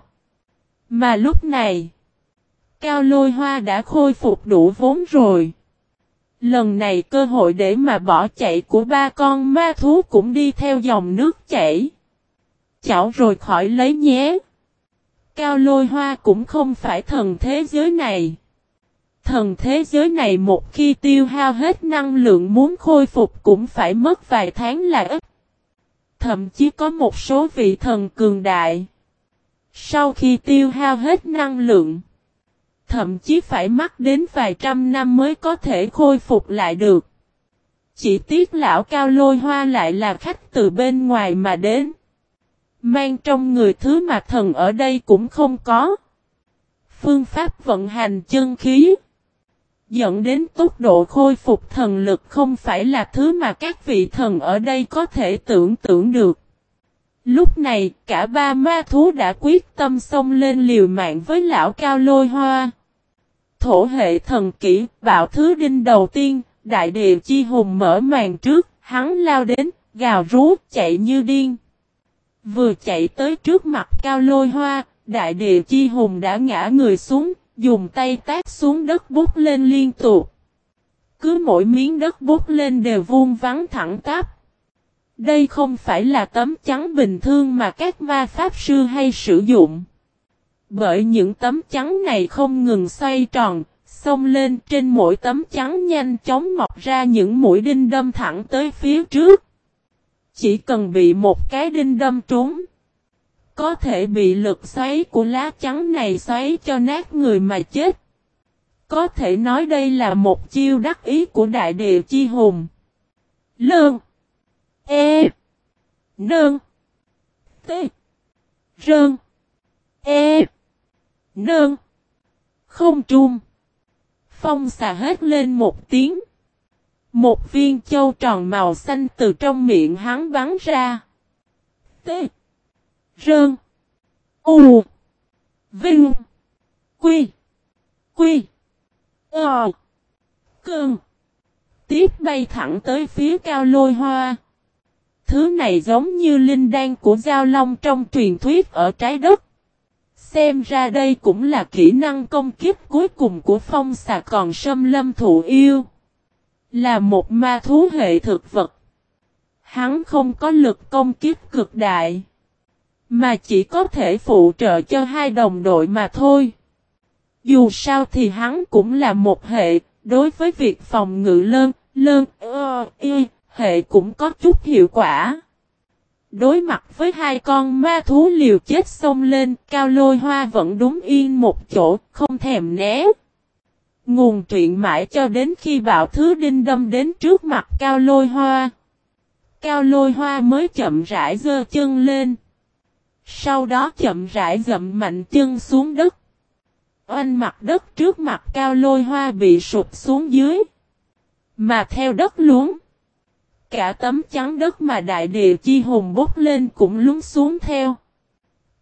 Mà lúc này, cao lôi hoa đã khôi phục đủ vốn rồi. Lần này cơ hội để mà bỏ chạy của ba con ma thú cũng đi theo dòng nước chảy. Chảo rồi khỏi lấy nhé. Cao lôi hoa cũng không phải thần thế giới này. Thần thế giới này một khi tiêu hao hết năng lượng muốn khôi phục cũng phải mất vài tháng là ít. Thậm chí có một số vị thần cường đại. Sau khi tiêu hao hết năng lượng, thậm chí phải mất đến vài trăm năm mới có thể khôi phục lại được. Chỉ tiếc lão cao lôi hoa lại là khách từ bên ngoài mà đến. Mang trong người thứ mà thần ở đây cũng không có. Phương pháp vận hành chân khí dẫn đến tốc độ khôi phục thần lực không phải là thứ mà các vị thần ở đây có thể tưởng tượng được. Lúc này, cả ba ma thú đã quyết tâm xông lên liều mạng với lão cao lôi hoa. Thổ hệ thần kỹ, bạo thứ đinh đầu tiên, đại địa chi hùng mở màn trước, hắn lao đến, gào rú, chạy như điên. Vừa chạy tới trước mặt cao lôi hoa, đại địa chi hùng đã ngã người xuống, Dùng tay tác xuống đất bút lên liên tục. Cứ mỗi miếng đất bút lên đều vuông vắn thẳng tắp. Đây không phải là tấm trắng bình thường mà các ma pháp sư hay sử dụng. Bởi những tấm trắng này không ngừng xoay tròn, xông lên trên mỗi tấm trắng nhanh chóng mọc ra những mũi đinh đâm thẳng tới phía trước. Chỉ cần bị một cái đinh đâm trúng, có thể bị lực xoáy của lá chắn này xoáy cho nát người mà chết. Có thể nói đây là một chiêu đắc ý của đại địa chi hùng. Lương. E. Nương. T. Rơn. E. Nương. Không trung. Phong xà hết lên một tiếng. Một viên châu tròn màu xanh từ trong miệng hắn bắn ra. T. Rơn. U. Vinh. Quy. Quy. Ờ. Cơn. Tiếp bay thẳng tới phía cao lôi hoa. Thứ này giống như linh đan của Giao Long trong truyền thuyết ở trái đất. Xem ra đây cũng là kỹ năng công kiếp cuối cùng của phong xà còn sâm lâm thụ yêu. Là một ma thú hệ thực vật. Hắn không có lực công kiếp cực đại. Mà chỉ có thể phụ trợ cho hai đồng đội mà thôi. Dù sao thì hắn cũng là một hệ, đối với việc phòng ngự lơn, lơn, ơ, y, hệ cũng có chút hiệu quả. Đối mặt với hai con ma thú liều chết xông lên, cao lôi hoa vẫn đúng yên một chỗ, không thèm né. Nguồn truyện mãi cho đến khi bạo thứ đinh đâm đến trước mặt cao lôi hoa. Cao lôi hoa mới chậm rãi dơ chân lên. Sau đó chậm rãi dậm mạnh chân xuống đất. Oanh mặt đất trước mặt cao lôi hoa bị sụp xuống dưới. Mà theo đất luống. Cả tấm trắng đất mà đại địa chi hùng bốc lên cũng lún xuống theo.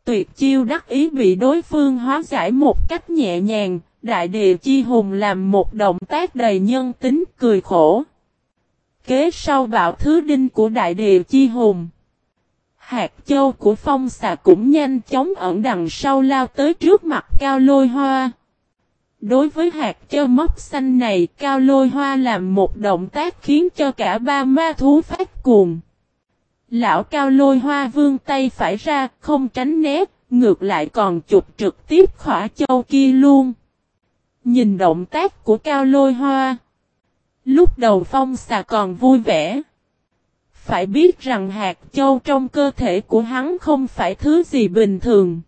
Tuyệt chiêu đắc ý bị đối phương hóa giải một cách nhẹ nhàng, đại địa chi hùng làm một động tác đầy nhân tính cười khổ. Kế sau bạo thứ đinh của đại địa chi hùng. Hạt châu của phong xà cũng nhanh chóng ẩn đằng sau lao tới trước mặt cao lôi hoa. Đối với hạt châu móc xanh này, Cao Lôi Hoa làm một động tác khiến cho cả ba ma thú phát cuồng. Lão Cao Lôi Hoa vương tay phải ra, không tránh né, ngược lại còn chụp trực tiếp khỏa châu kia luôn. Nhìn động tác của Cao Lôi Hoa. Lúc đầu phong xà còn vui vẻ. Phải biết rằng hạt châu trong cơ thể của hắn không phải thứ gì bình thường.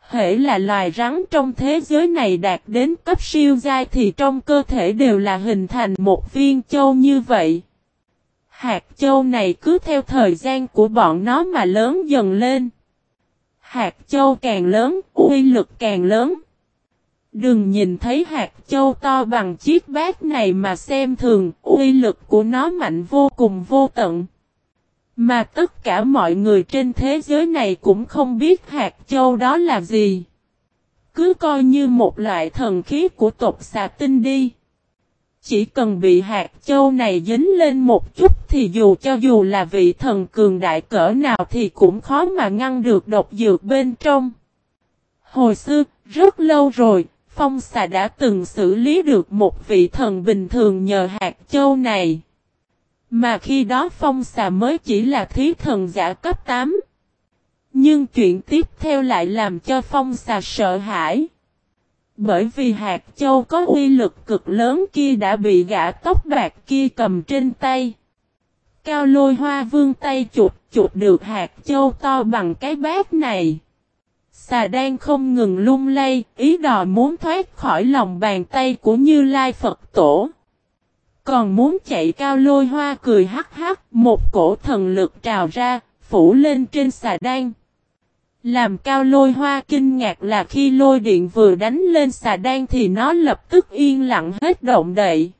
Hễ là loài rắn trong thế giới này đạt đến cấp siêu giai thì trong cơ thể đều là hình thành một viên châu như vậy. Hạt châu này cứ theo thời gian của bọn nó mà lớn dần lên. Hạt châu càng lớn, uy lực càng lớn. Đừng nhìn thấy hạt châu to bằng chiếc bát này mà xem thường, uy lực của nó mạnh vô cùng vô tận. Mà tất cả mọi người trên thế giới này cũng không biết hạt châu đó là gì. Cứ coi như một loại thần khí của tộc xà tinh đi. Chỉ cần bị hạt châu này dính lên một chút thì dù cho dù là vị thần cường đại cỡ nào thì cũng khó mà ngăn được độc dược bên trong. Hồi xưa, rất lâu rồi, Phong xà đã từng xử lý được một vị thần bình thường nhờ hạt châu này. Mà khi đó phong xà mới chỉ là thí thần giả cấp 8. Nhưng chuyện tiếp theo lại làm cho phong xà sợ hãi. Bởi vì hạt châu có uy lực cực lớn kia đã bị gã tóc bạc kia cầm trên tay. Cao lôi hoa vương tay chụp chụp được hạt châu to bằng cái bát này. Xà đang không ngừng lung lay, ý đòi muốn thoát khỏi lòng bàn tay của Như Lai Phật Tổ. Còn muốn chạy cao lôi hoa cười hắc hắc, một cổ thần lực trào ra, phủ lên trên xà đan. Làm cao lôi hoa kinh ngạc là khi lôi điện vừa đánh lên xà đan thì nó lập tức yên lặng hết động đậy.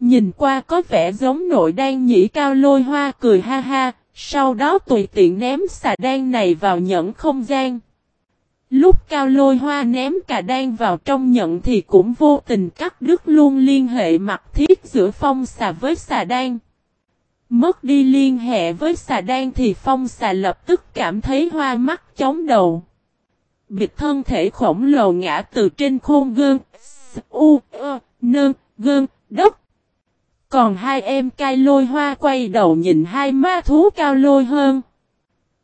Nhìn qua có vẻ giống nội đan nhĩ cao lôi hoa cười ha ha, sau đó tùy tiện ném xà đan này vào nhẫn không gian. Lúc cao lôi hoa ném cả đan vào trong nhận thì cũng vô tình cắt đứt luôn liên hệ mặt thiết giữa phong xà với xà đan. Mất đi liên hệ với xà đan thì phong xà lập tức cảm thấy hoa mắt chóng đầu. Bịt thân thể khổng lồ ngã từ trên khôn gương u, nương, gương, đất. Còn hai em cai lôi hoa quay đầu nhìn hai ma thú cao lôi hơn.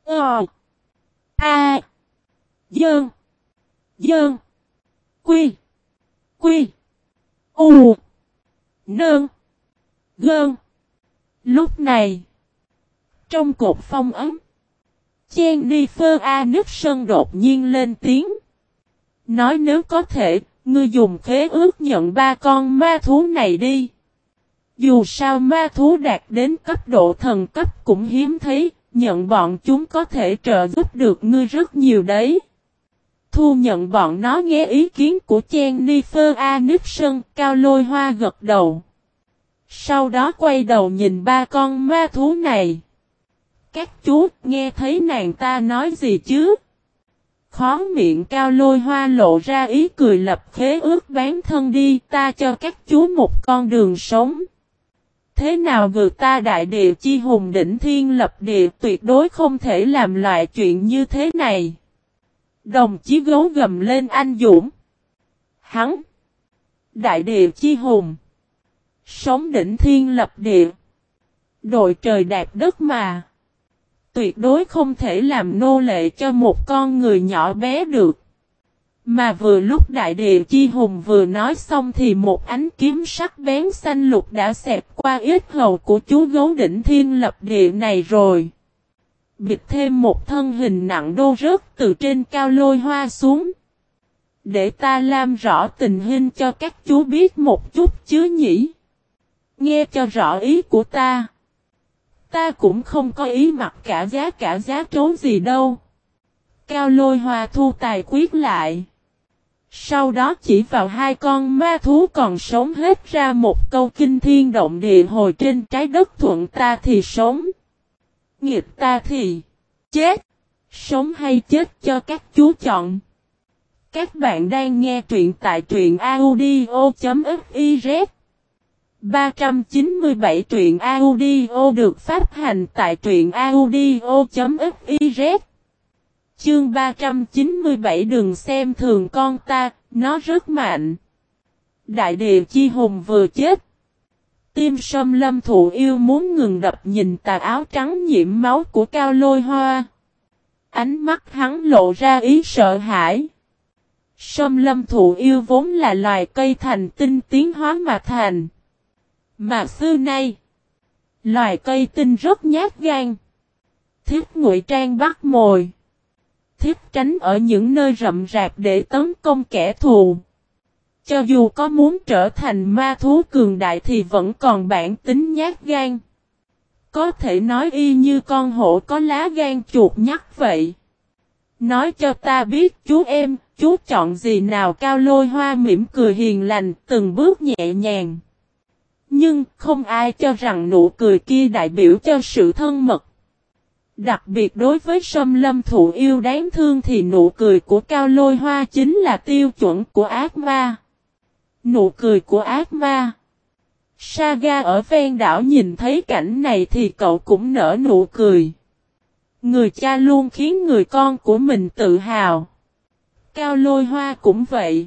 Ờ. A. Dơn. Dơn. Quy. Quy. U. Nơn. Gơn. Lúc này. Trong cột phong ấm. nước sơn đột nhiên lên tiếng. Nói nếu có thể, ngươi dùng khế ước nhận ba con ma thú này đi. Dù sao ma thú đạt đến cấp độ thần cấp cũng hiếm thấy, nhận bọn chúng có thể trợ giúp được ngươi rất nhiều đấy. Thu nhận bọn nó nghe ý kiến của Jennifer Aniston, cao lôi hoa gật đầu. Sau đó quay đầu nhìn ba con ma thú này. Các chú nghe thấy nàng ta nói gì chứ? Khó miệng cao lôi hoa lộ ra ý cười lập khế ước bán thân đi ta cho các chú một con đường sống. Thế nào người ta đại địa chi hùng đỉnh thiên lập địa tuyệt đối không thể làm loại chuyện như thế này. Đồng chí gấu gầm lên anh Dũng. Hắn. Đại địa chi hùng. Sống đỉnh thiên lập địa. Đội trời đạp đất mà. Tuyệt đối không thể làm nô lệ cho một con người nhỏ bé được. Mà vừa lúc đại địa chi hùng vừa nói xong thì một ánh kiếm sắc bén xanh lục đã xẹp qua ít hầu của chú gấu đỉnh thiên lập địa này rồi. Bịt thêm một thân hình nặng đô rớt từ trên cao lôi hoa xuống. Để ta làm rõ tình hình cho các chú biết một chút chứ nhỉ. Nghe cho rõ ý của ta. Ta cũng không có ý mặc cả giá cả giá trốn gì đâu. Cao lôi hoa thu tài quyết lại. Sau đó chỉ vào hai con ma thú còn sống hết ra một câu kinh thiên động địa hồi trên trái đất thuận ta thì sống nghiệp ta thì chết. Sống hay chết cho các chú chọn. Các bạn đang nghe truyện tại truyện audio.fiz 397 truyện audio được phát hành tại truyện audio.fiz Chương 397 đừng xem thường con ta, nó rất mạnh. Đại địa chi hùng vừa chết. Tim sâm lâm thụ yêu muốn ngừng đập nhìn tà áo trắng nhiễm máu của cao lôi hoa. Ánh mắt hắn lộ ra ý sợ hãi. Sâm lâm thụ yêu vốn là loài cây thành tinh tiến hóa mà thành. Mà xưa nay, loài cây tinh rất nhát gan. Thiết ngụy trang bắt mồi. Thiết tránh ở những nơi rậm rạp để tấn công kẻ thù. Cho dù có muốn trở thành ma thú cường đại thì vẫn còn bản tính nhát gan. Có thể nói y như con hổ có lá gan chuột nhắt vậy. Nói cho ta biết chú em, chú chọn gì nào cao lôi hoa mỉm cười hiền lành, từng bước nhẹ nhàng. Nhưng không ai cho rằng nụ cười kia đại biểu cho sự thân mật. Đặc biệt đối với sâm lâm thụ yêu đáng thương thì nụ cười của cao lôi hoa chính là tiêu chuẩn của ác ma. Nụ cười của ác ma. Saga ở ven đảo nhìn thấy cảnh này thì cậu cũng nở nụ cười. Người cha luôn khiến người con của mình tự hào. Cao lôi hoa cũng vậy.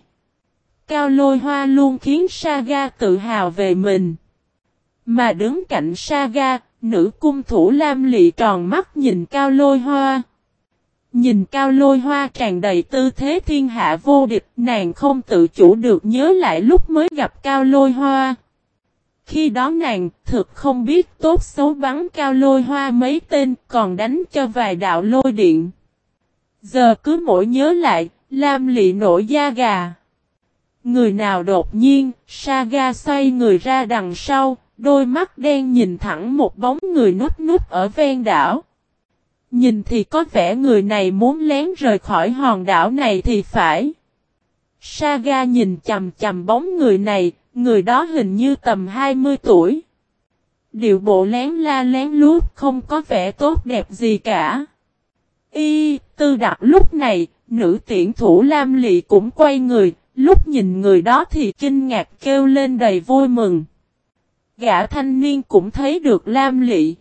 Cao lôi hoa luôn khiến Saga tự hào về mình. Mà đứng cạnh Saga, nữ cung thủ Lam Lị tròn mắt nhìn Cao lôi hoa. Nhìn Cao lôi hoa tràn đầy tư thế thiên hạ vô địch, nàng không tự chủ được nhớ lại lúc mới gặp Cao lôi hoa. Khi đó nàng thực không biết tốt xấu bắn Cao lôi hoa mấy tên còn đánh cho vài đạo lôi điện. Giờ cứ mỗi nhớ lại, Lam Lị nổi da gà. Người nào đột nhiên, Saga xoay người ra đằng sau, đôi mắt đen nhìn thẳng một bóng người núp núp ở ven đảo. Nhìn thì có vẻ người này muốn lén rời khỏi hòn đảo này thì phải. Saga nhìn chầm chầm bóng người này, người đó hình như tầm 20 tuổi. Điệu bộ lén la lén lút không có vẻ tốt đẹp gì cả. Y, tư đặt lúc này, nữ tiễn thủ Lam Lị cũng quay người, lúc nhìn người đó thì kinh ngạc kêu lên đầy vui mừng. Gã thanh niên cũng thấy được Lam Lị.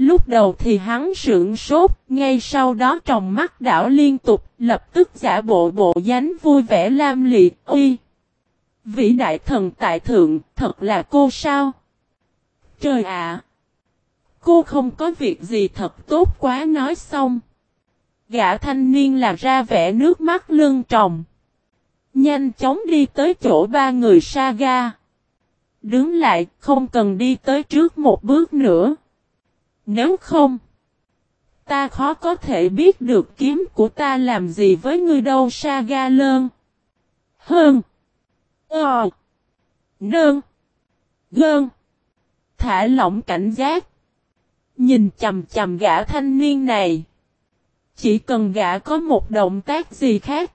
Lúc đầu thì hắn sưởng sốt, ngay sau đó tròng mắt đảo liên tục, lập tức giả bộ bộ dáng vui vẻ lam liệt, uy. Vĩ đại thần tại thượng, thật là cô sao? Trời ạ! Cô không có việc gì thật tốt quá nói xong. Gã thanh niên là ra vẻ nước mắt lưng tròng. Nhanh chóng đi tới chỗ ba người Saga. Đứng lại, không cần đi tới trước một bước nữa. Nếu không, ta khó có thể biết được kiếm của ta làm gì với ngươi đâu Saga lơn. Hơn. Ờ. Nơn. Gơn. Thả lỏng cảnh giác. Nhìn chầm chầm gã thanh niên này. Chỉ cần gã có một động tác gì khác.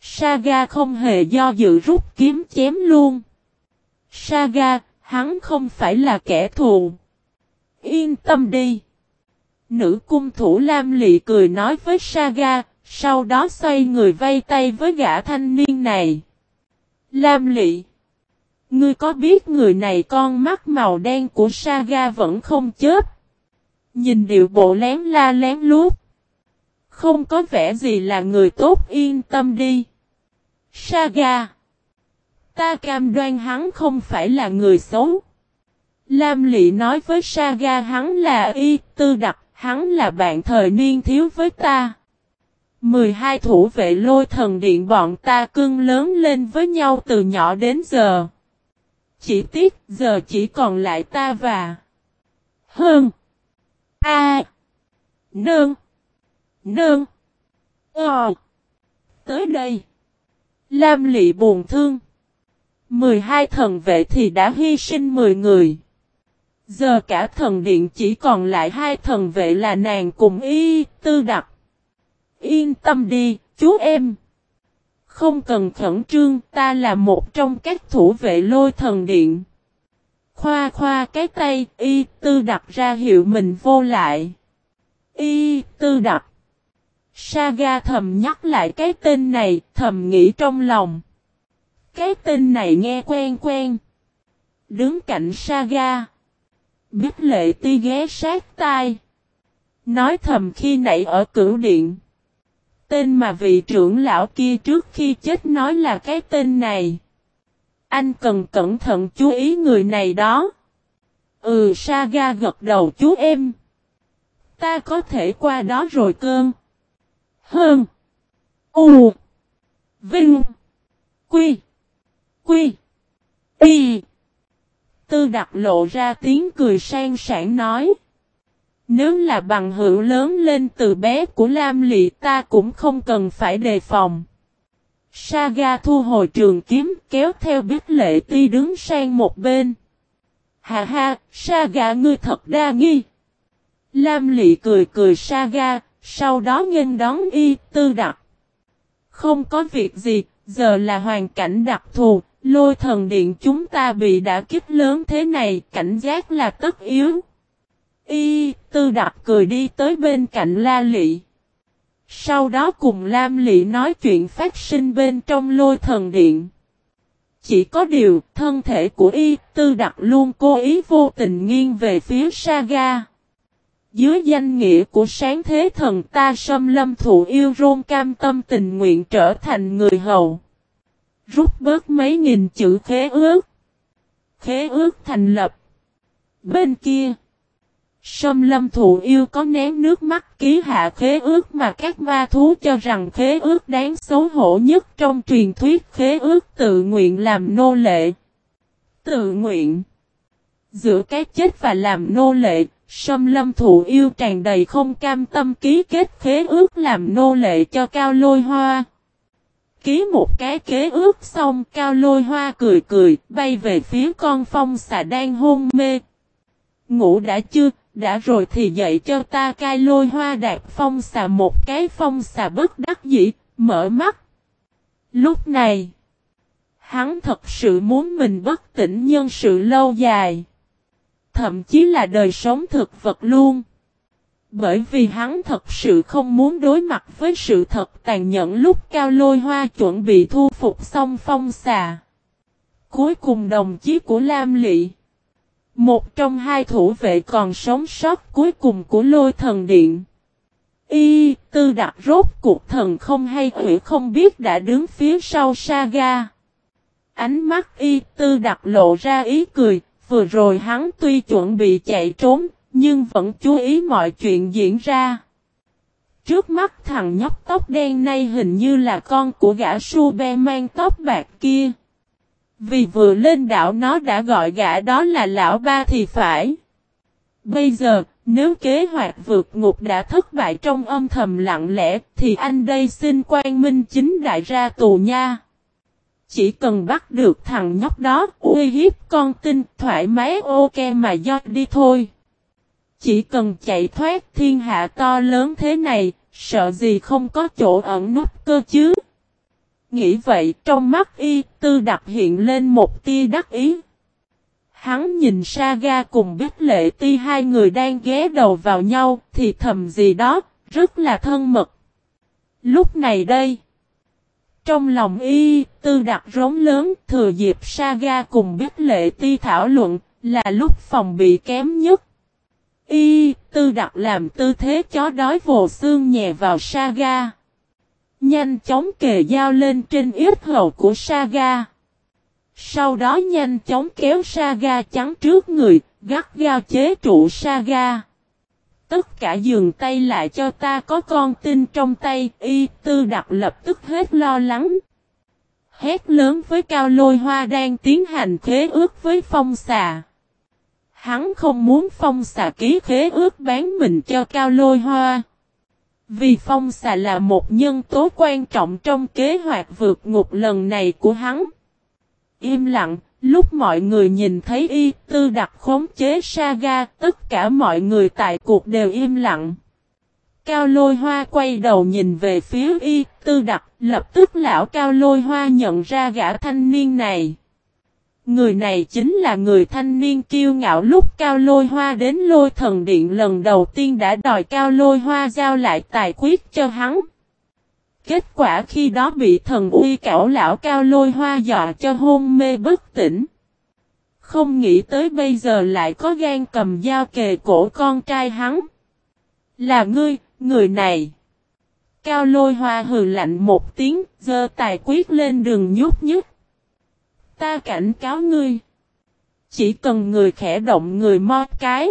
Saga không hề do dự rút kiếm chém luôn. Saga, hắn không phải là kẻ thù. Yên tâm đi. Nữ cung thủ Lam Lị cười nói với Saga, sau đó xoay người vây tay với gã thanh niên này. Lam Lị. Ngươi có biết người này con mắt màu đen của Saga vẫn không chết. Nhìn điệu bộ lén la lén lút. Không có vẻ gì là người tốt yên tâm đi. Saga. Ta cam đoan hắn không phải là người xấu. Lam Lị nói với Saga hắn là y tư đặc, hắn là bạn thời niên thiếu với ta. 12 thủ vệ lôi thần điện bọn ta cưng lớn lên với nhau từ nhỏ đến giờ. Chỉ tiếc giờ chỉ còn lại ta và Hơn A. Nương. Nương. Ờ Tới đây. Lam lị buồn thương. 12 thần vệ thì đã hy sinh 10 người. Giờ cả thần điện chỉ còn lại hai thần vệ là nàng cùng y tư đặc Yên tâm đi, chú em không cần khẩn trương, ta là một trong các thủ vệ lôi thần điện. Khoa khoa cái tay, y tư đặt ra hiệu mình vô lại. Y tư đặt. Saga thầm nhắc lại cái tên này, thầm nghĩ trong lòng. Cái tên này nghe quen quen. Đứng cạnh Saga. Biết lệ ti ghé sát tai. Nói thầm khi nãy ở cửu điện. Tên mà vị trưởng lão kia trước khi chết nói là cái tên này. Anh cần cẩn thận chú ý người này đó. Ừ Saga gật đầu chú em. Ta có thể qua đó rồi cơm Hơn. U. Vinh. Quy. Quy. Y. Tư đặt lộ ra tiếng cười sang sảng nói. Nếu là bằng hữu lớn lên từ bé của Lam Lị ta cũng không cần phải đề phòng. Saga thu hồi trường kiếm kéo theo biết lệ ti đứng sang một bên. Hà ha, Saga ngươi thật đa nghi. Lam Lị cười cười Saga, sau đó nghênh đón y tư đặc. Không có việc gì, giờ là hoàn cảnh đặc thù, lôi thần điện chúng ta bị đã kích lớn thế này, cảnh giác là tất yếu. Y, tư đặc cười đi tới bên cạnh La Lị. Sau đó cùng Lam Lị nói chuyện phát sinh bên trong lôi thần điện. Chỉ có điều, thân thể của Y, tư đặc luôn cố ý vô tình nghiêng về phía Saga. Dưới danh nghĩa của sáng thế thần ta xâm lâm thụ yêu rôn cam tâm tình nguyện trở thành người hầu. Rút bớt mấy nghìn chữ khế ước. Khế ước thành lập. Bên kia. Sâm lâm thụ yêu có nén nước mắt ký hạ khế ước mà các ma thú cho rằng khế ước đáng xấu hổ nhất trong truyền thuyết khế ước tự nguyện làm nô lệ. Tự nguyện Giữa cái chết và làm nô lệ, sâm lâm thụ yêu tràn đầy không cam tâm ký kết khế ước làm nô lệ cho cao lôi hoa. Ký một cái kế ước xong cao lôi hoa cười cười, bay về phía con phong xà đang hôn mê. Ngủ đã chưa, đã rồi thì dậy cho ta cai lôi hoa đạt phong xà một cái phong xà bất đắc dĩ, mở mắt. Lúc này, hắn thật sự muốn mình bất tỉnh nhân sự lâu dài. Thậm chí là đời sống thực vật luôn. Bởi vì hắn thật sự không muốn đối mặt với sự thật tàn nhẫn lúc cao lôi hoa chuẩn bị thu phục xong phong xà. Cuối cùng đồng chí của Lam Lị Một trong hai thủ vệ còn sống sót cuối cùng của lôi thần điện. Y, tư đặt rốt cuộc thần không hay quỷ không biết đã đứng phía sau Saga. Ánh mắt y tư đặt lộ ra ý cười, vừa rồi hắn tuy chuẩn bị chạy trốn, nhưng vẫn chú ý mọi chuyện diễn ra. Trước mắt thằng nhóc tóc đen này hình như là con của gã su be mang tóc bạc kia. Vì vừa lên đảo nó đã gọi gã đó là lão ba thì phải. Bây giờ, nếu kế hoạch vượt ngục đã thất bại trong âm thầm lặng lẽ, thì anh đây xin quan minh chính đại ra tù nha. Chỉ cần bắt được thằng nhóc đó, uy hiếp con tin, thoải mái ok mà do đi thôi. Chỉ cần chạy thoát thiên hạ to lớn thế này, sợ gì không có chỗ ẩn nút cơ chứ. Nghĩ vậy trong mắt y tư đặc hiện lên một tia đắc ý. Hắn nhìn Saga cùng Bích Lệ Ti hai người đang ghé đầu vào nhau thì thầm gì đó, rất là thân mật. Lúc này đây, trong lòng y, tư đặc rống lớn thừa dịp Saga cùng Bích Lệ Ti thảo luận là lúc phòng bị kém nhất. Y, tư đặt làm tư thế chó đói vồ xương nhẹ vào Saga. Nhanh chóng kề dao lên trên yết hầu của Saga. Sau đó nhanh chóng kéo Saga chắn trước người, gắt gao chế trụ Saga. Tất cả dừng tay lại cho ta có con tin trong tay, y tư đặt lập tức hết lo lắng. Hét lớn với cao lôi hoa đang tiến hành khế ước với phong xà. Hắn không muốn phong xà ký khế ước bán mình cho cao lôi hoa. Vì phong xà là một nhân tố quan trọng trong kế hoạch vượt ngục lần này của hắn. Im lặng, lúc mọi người nhìn thấy y tư đặt khống chế Saga, tất cả mọi người tại cuộc đều im lặng. Cao lôi hoa quay đầu nhìn về phía y tư đặt, lập tức lão cao lôi hoa nhận ra gã thanh niên này. Người này chính là người thanh niên kiêu ngạo lúc Cao Lôi Hoa đến lôi thần điện lần đầu tiên đã đòi Cao Lôi Hoa giao lại tài quyết cho hắn. Kết quả khi đó bị thần uy cảo lão Cao Lôi Hoa dọa cho hôn mê bất tỉnh. Không nghĩ tới bây giờ lại có gan cầm dao kề cổ con trai hắn. Là ngươi, người này. Cao lôi hoa hừ lạnh một tiếng, giơ tài quyết lên đường nhút nhút. Ta cảnh cáo ngươi. Chỉ cần người khẽ động người mo cái.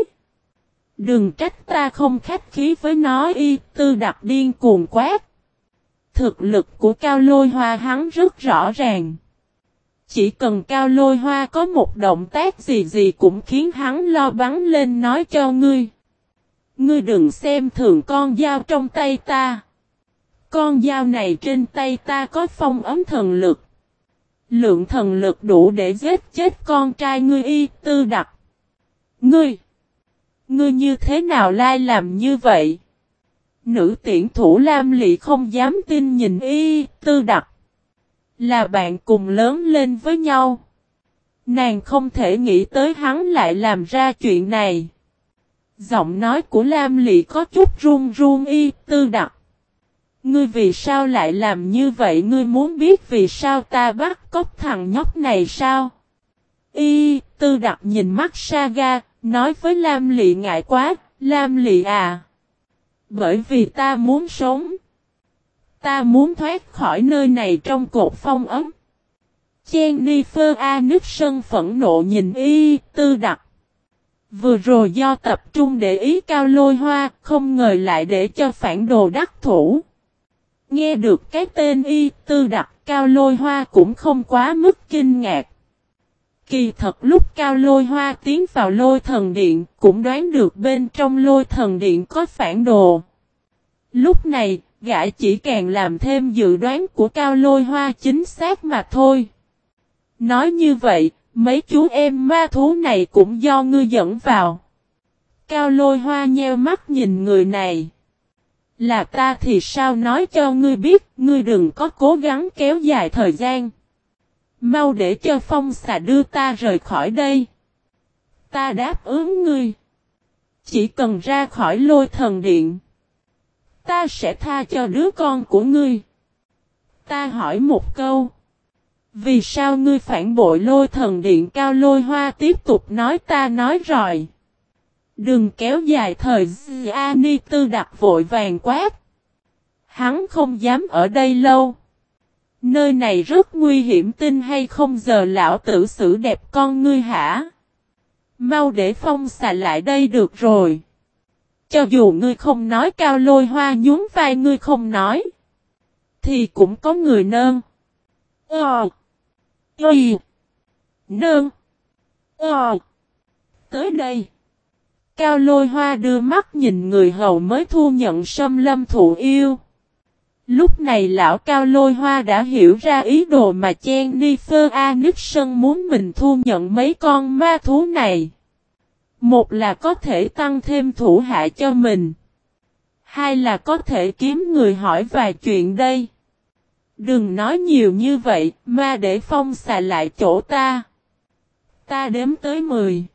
Đừng trách ta không khách khí với nó y, tư đặc điên cuồng quát. Thực lực của cao lôi hoa hắn rất rõ ràng. Chỉ cần cao lôi hoa có một động tác gì gì cũng khiến hắn lo bắn lên nói cho ngươi. Ngươi đừng xem thường con dao trong tay ta. Con dao này trên tay ta có phong ấm thần lực. Lượng thần lực đủ để giết chết con trai ngươi y tư đặc. Ngươi! Ngươi như thế nào lai làm như vậy? Nữ tiễn thủ Lam Lị không dám tin nhìn y tư đặc. Là bạn cùng lớn lên với nhau. Nàng không thể nghĩ tới hắn lại làm ra chuyện này. Giọng nói của Lam Lị có chút run run y tư đặc. Ngươi vì sao lại làm như vậy? Ngươi muốn biết vì sao ta bắt cóc thằng nhóc này sao? Y, tư đặc nhìn mắt Saga, nói với Lam Lị ngại quá, Lam Lị à. Bởi vì ta muốn sống. Ta muốn thoát khỏi nơi này trong cột phong ấm. Jennifer Aniston phẫn nộ nhìn y, tư đặc. Vừa rồi do tập trung để ý cao lôi hoa, không ngờ lại để cho phản đồ đắc thủ. Nghe được cái tên y tư đặc cao lôi hoa cũng không quá mức kinh ngạc. Kỳ thật lúc cao lôi hoa tiến vào lôi thần điện cũng đoán được bên trong lôi thần điện có phản đồ. Lúc này, gã chỉ càng làm thêm dự đoán của cao lôi hoa chính xác mà thôi. Nói như vậy, mấy chú em ma thú này cũng do ngươi dẫn vào. Cao lôi hoa nheo mắt nhìn người này. Là ta thì sao nói cho ngươi biết, ngươi đừng có cố gắng kéo dài thời gian. Mau để cho phong xà đưa ta rời khỏi đây. Ta đáp ứng ngươi. Chỉ cần ra khỏi lôi thần điện. Ta sẽ tha cho đứa con của ngươi. Ta hỏi một câu. Vì sao ngươi phản bội lôi thần điện cao lôi hoa tiếp tục nói ta nói rồi. Đừng kéo dài thời Ani tư đặt vội vàng quát. Hắn không dám ở đây lâu. Nơi này rất nguy hiểm, tin hay không giờ lão tử xử đẹp con ngươi hả? Mau để phong xà lại đây được rồi. Cho dù ngươi không nói cao lôi hoa nhún vai ngươi không nói. Thì cũng có người nơn. Ờ. Y. Nơn. Ờ. Tới đây. Cao lôi hoa đưa mắt nhìn người hầu mới thu nhận sâm lâm thụ yêu. Lúc này lão cao lôi hoa đã hiểu ra ý đồ mà chen ni phơ a nước sân muốn mình thu nhận mấy con ma thú này. Một là có thể tăng thêm thủ hạ cho mình. Hai là có thể kiếm người hỏi vài chuyện đây. Đừng nói nhiều như vậy, ma để phong xà lại chỗ ta. Ta đếm tới mười.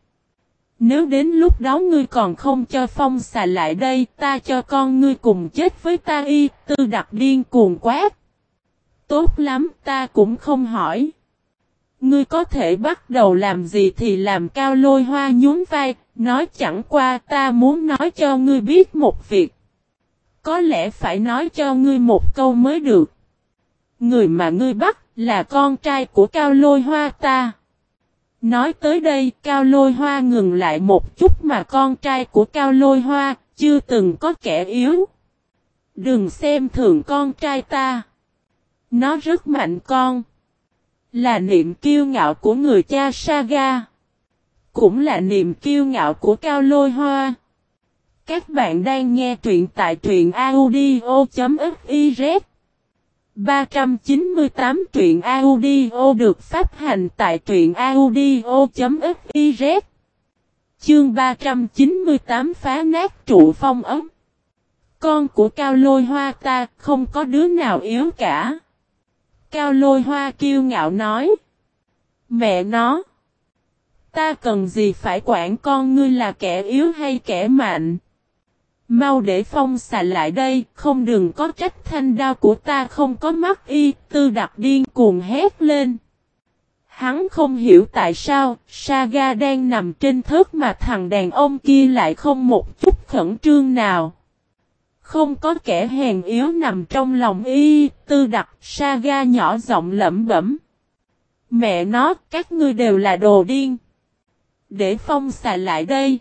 Nếu đến lúc đó ngươi còn không cho phong xà lại đây, ta cho con ngươi cùng chết với ta y, tư đặc điên cuồng quát. Tốt lắm, ta cũng không hỏi. Ngươi có thể bắt đầu làm gì thì làm cao lôi hoa nhún vai, nói chẳng qua ta muốn nói cho ngươi biết một việc. Có lẽ phải nói cho ngươi một câu mới được. Người mà ngươi bắt là con trai của cao lôi hoa ta. Nói tới đây, cao lôi hoa ngừng lại một chút mà con trai của cao lôi hoa chưa từng có kẻ yếu. Đừng xem thường con trai ta. Nó rất mạnh con. Là niệm kiêu ngạo của người cha Saga. Cũng là niềm kiêu ngạo của Cao Lôi Hoa. Các bạn đang nghe truyện tại truyện audio.fif 398 truyện audio được phát hành tại truyện audio.fiz Chương 398 phá nát trụ phong ấm Con của Cao Lôi Hoa ta không có đứa nào yếu cả. Cao Lôi Hoa kiêu ngạo nói. Mẹ nó. Ta cần gì phải quản con ngươi là kẻ yếu hay kẻ mạnh. Mau để phong xà lại đây, không đừng có trách thanh đao của ta không có mắt y, tư đặc điên cuồng hét lên. Hắn không hiểu tại sao, Saga đang nằm trên thớt mà thằng đàn ông kia lại không một chút khẩn trương nào. Không có kẻ hèn yếu nằm trong lòng y, tư đặc, Saga nhỏ giọng lẩm bẩm. Mẹ nó, các ngươi đều là đồ điên. Để phong xà lại đây.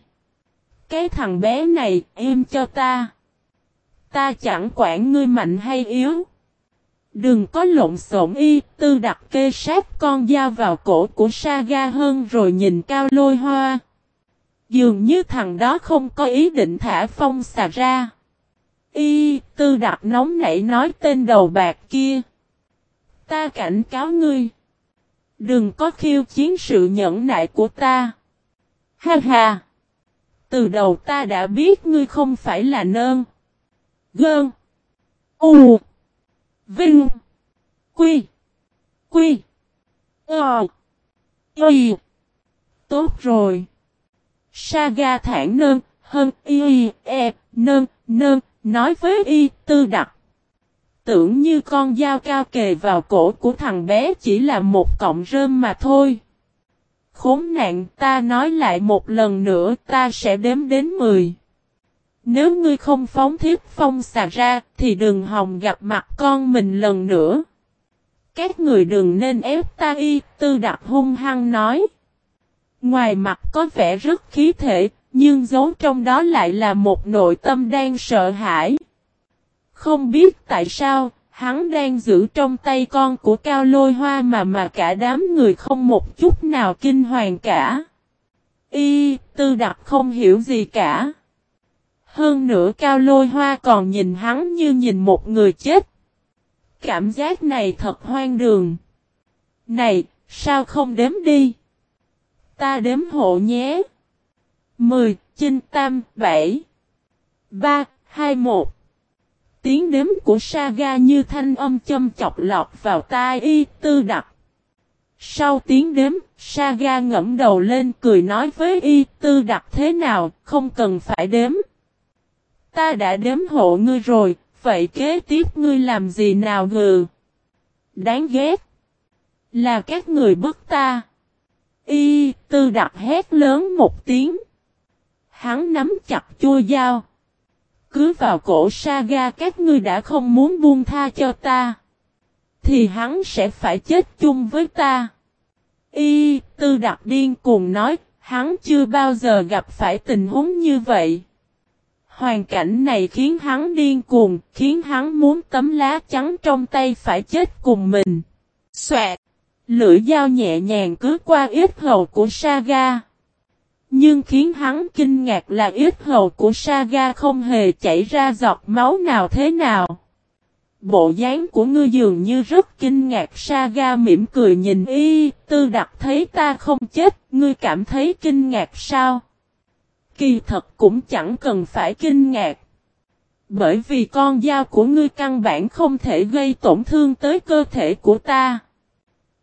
Cái thằng bé này, im cho ta. Ta chẳng quản ngươi mạnh hay yếu. Đừng có lộn xộn y, tư đặt kê sát con dao vào cổ của Saga hơn rồi nhìn cao lôi hoa. Dường như thằng đó không có ý định thả phong xà ra. Y, tư đặt nóng nảy nói tên đầu bạc kia. Ta cảnh cáo ngươi. Đừng có khiêu chiến sự nhẫn nại của ta. Ha ha! Từ đầu ta đã biết ngươi không phải là nơn. Gơn. U. Vinh. Quy. Quy. Ờ. Y. Tốt rồi. Saga thản nơn, hơn y, e, nơn, nơn, nói với y tư đặc. Tưởng như con dao cao kề vào cổ của thằng bé chỉ là một cọng rơm mà thôi. Khốn nạn ta nói lại một lần nữa ta sẽ đếm đến 10. Nếu ngươi không phóng thiết phong xà ra thì đừng hòng gặp mặt con mình lần nữa. Các người đừng nên ép ta y, tư đặc hung hăng nói. Ngoài mặt có vẻ rất khí thể, nhưng giấu trong đó lại là một nội tâm đang sợ hãi. Không biết tại sao, Hắn đang giữ trong tay con của cao lôi hoa mà mà cả đám người không một chút nào kinh hoàng cả. Y, tư đặc không hiểu gì cả. Hơn nữa cao lôi hoa còn nhìn hắn như nhìn một người chết. Cảm giác này thật hoang đường. Này, sao không đếm đi? Ta đếm hộ nhé. 10, 9, 8, 7, 3, 2, 1. Tiếng đếm của Saga như thanh âm châm chọc lọt vào tai y tư đặc. Sau tiếng đếm, Saga ngẫm đầu lên cười nói với y tư đặc thế nào, không cần phải đếm. Ta đã đếm hộ ngươi rồi, vậy kế tiếp ngươi làm gì nào gừ? Đáng ghét. Là các người bức ta. Y tư đặc hét lớn một tiếng. Hắn nắm chặt chua dao. Cứ vào cổ Saga các ngươi đã không muốn buông tha cho ta. Thì hắn sẽ phải chết chung với ta. Y tư đặc điên cuồng nói, hắn chưa bao giờ gặp phải tình huống như vậy. Hoàn cảnh này khiến hắn điên cuồng, khiến hắn muốn tấm lá trắng trong tay phải chết cùng mình. Xoẹt! Lưỡi dao nhẹ nhàng cứ qua ít hầu của Saga. Nhưng khiến hắn kinh ngạc là ít hầu của Saga không hề chảy ra giọt máu nào thế nào. Bộ dáng của ngươi dường như rất kinh ngạc Saga mỉm cười nhìn y, tư đặc thấy ta không chết, ngươi cảm thấy kinh ngạc sao? Kỳ thật cũng chẳng cần phải kinh ngạc. Bởi vì con dao của ngươi căn bản không thể gây tổn thương tới cơ thể của ta.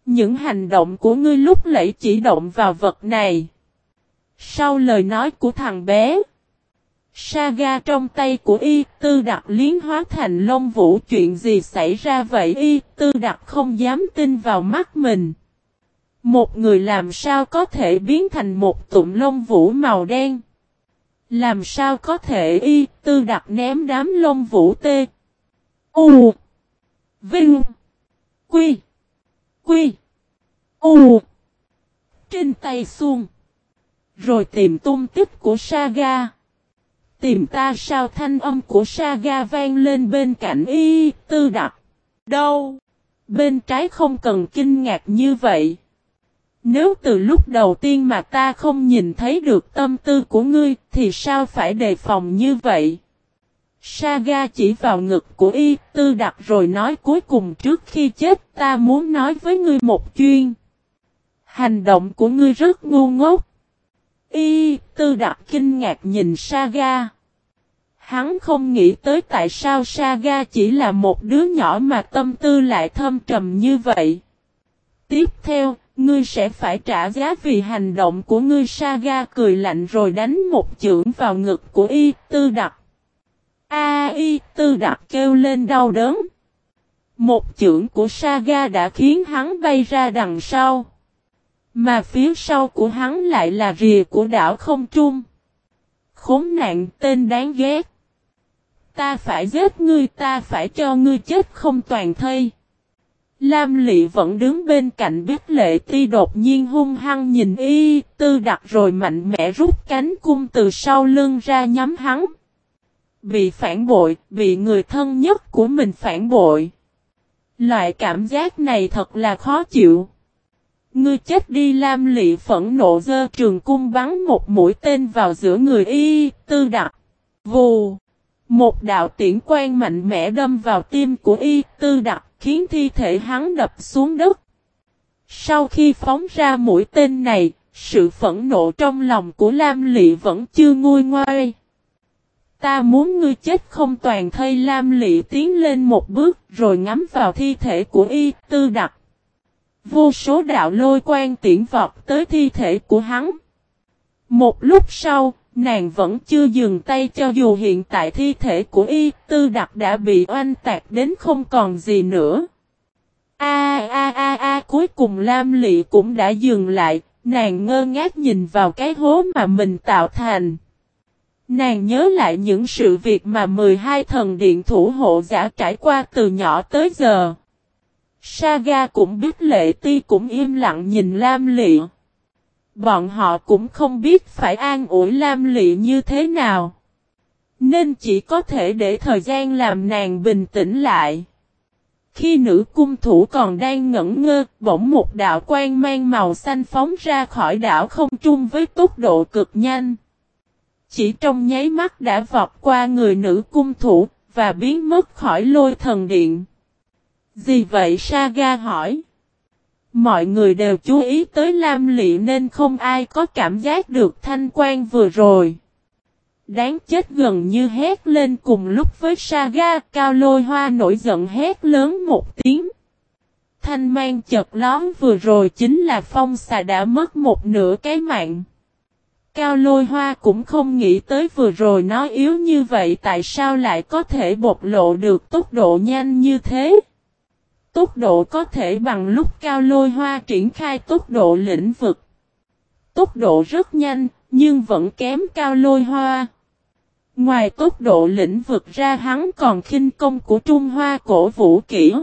Những hành động của ngươi lúc lẫy chỉ động vào vật này. Sau lời nói của thằng bé. Saga trong tay của y tư đặc liến hóa thành lông vũ, chuyện gì xảy ra vậy y tư đặc không dám tin vào mắt mình. Một người làm sao có thể biến thành một tụm lông vũ màu đen. Làm sao có thể y tư đặc ném đám lông vũ tê. U. Vinh. Quy. Quy. U. Trên tay xuông. Rồi tìm tung tích của Saga. Tìm ta sao thanh âm của Saga vang lên bên cạnh y tư đặc. Đâu? Bên trái không cần kinh ngạc như vậy. Nếu từ lúc đầu tiên mà ta không nhìn thấy được tâm tư của ngươi, thì sao phải đề phòng như vậy? Saga chỉ vào ngực của y tư đặc rồi nói cuối cùng trước khi chết ta muốn nói với ngươi một chuyên. Hành động của ngươi rất ngu ngốc. Y tư đặc kinh ngạc nhìn Saga. Hắn không nghĩ tới tại sao Saga chỉ là một đứa nhỏ mà tâm tư lại thâm trầm như vậy. Tiếp theo, ngươi sẽ phải trả giá vì hành động của ngươi Saga cười lạnh rồi đánh một chưởng vào ngực của y tư đặc. A y tư đặc kêu lên đau đớn. Một chưởng của Saga đã khiến hắn bay ra đằng sau. Mà phía sau của hắn lại là rìa của đảo không trung. Khốn nạn tên đáng ghét. Ta phải giết ngươi ta phải cho ngươi chết không toàn thây. Lam Lị vẫn đứng bên cạnh biết lệ ti đột nhiên hung hăng nhìn y tư đặt rồi mạnh mẽ rút cánh cung từ sau lưng ra nhắm hắn. Bị phản bội, bị người thân nhất của mình phản bội. Loại cảm giác này thật là khó chịu. Ngươi chết đi Lam Lị phẫn nộ dơ trường cung bắn một mũi tên vào giữa người y tư đặc. Vù! Một đạo tiễn quan mạnh mẽ đâm vào tim của y tư đặc khiến thi thể hắn đập xuống đất. Sau khi phóng ra mũi tên này, sự phẫn nộ trong lòng của Lam Lị vẫn chưa nguôi ngoai. Ta muốn ngươi chết không toàn thây Lam Lị tiến lên một bước rồi ngắm vào thi thể của y tư đặc. Vô số đạo lôi quan tiễn vọt tới thi thể của hắn. Một lúc sau, nàng vẫn chưa dừng tay cho dù hiện tại thi thể của y tư đặc đã bị oanh tạc đến không còn gì nữa. A a a a cuối cùng Lam Lị cũng đã dừng lại, nàng ngơ ngác nhìn vào cái hố mà mình tạo thành. Nàng nhớ lại những sự việc mà 12 thần điện thủ hộ giả trải qua từ nhỏ tới giờ. Saga cũng biết lệ ti cũng im lặng nhìn Lam Lị. Bọn họ cũng không biết phải an ủi Lam Lị như thế nào. Nên chỉ có thể để thời gian làm nàng bình tĩnh lại. Khi nữ cung thủ còn đang ngẩn ngơ, bỗng một đạo quang mang màu xanh phóng ra khỏi đảo không trung với tốc độ cực nhanh. Chỉ trong nháy mắt đã vọt qua người nữ cung thủ, và biến mất khỏi lôi thần điện. Gì vậy, Saga hỏi? Mọi người đều chú ý tới Lam Lị nên không ai có cảm giác được thanh quan vừa rồi. Đáng chết gần như hét lên cùng lúc với Saga, cao lôi hoa nổi giận hét lớn một tiếng. Thanh mang chật lón vừa rồi chính là phong xà đã mất một nửa cái mạng. Cao lôi hoa cũng không nghĩ tới vừa rồi nó yếu như vậy tại sao lại có thể bộc lộ được tốc độ nhanh như thế. Tốc độ có thể bằng lúc cao lôi hoa triển khai tốc độ lĩnh vực. Tốc độ rất nhanh, nhưng vẫn kém cao lôi hoa. Ngoài tốc độ lĩnh vực ra hắn còn khinh công của Trung Hoa cổ vũ kỹ.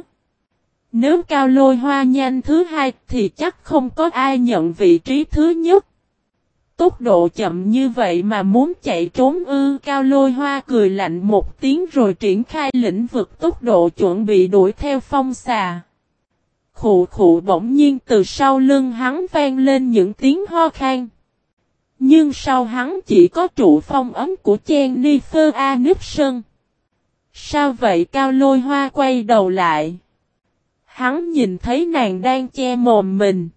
Nếu cao lôi hoa nhanh thứ hai thì chắc không có ai nhận vị trí thứ nhất. Tốc độ chậm như vậy mà muốn chạy trốn ư cao lôi hoa cười lạnh một tiếng rồi triển khai lĩnh vực tốc độ chuẩn bị đuổi theo phong xà. Khụ khụ bỗng nhiên từ sau lưng hắn vang lên những tiếng ho khan. Nhưng sau hắn chỉ có trụ phong ấm của Chen Nifer A Nixon. Sao vậy cao lôi hoa quay đầu lại. Hắn nhìn thấy nàng đang che mồm mình.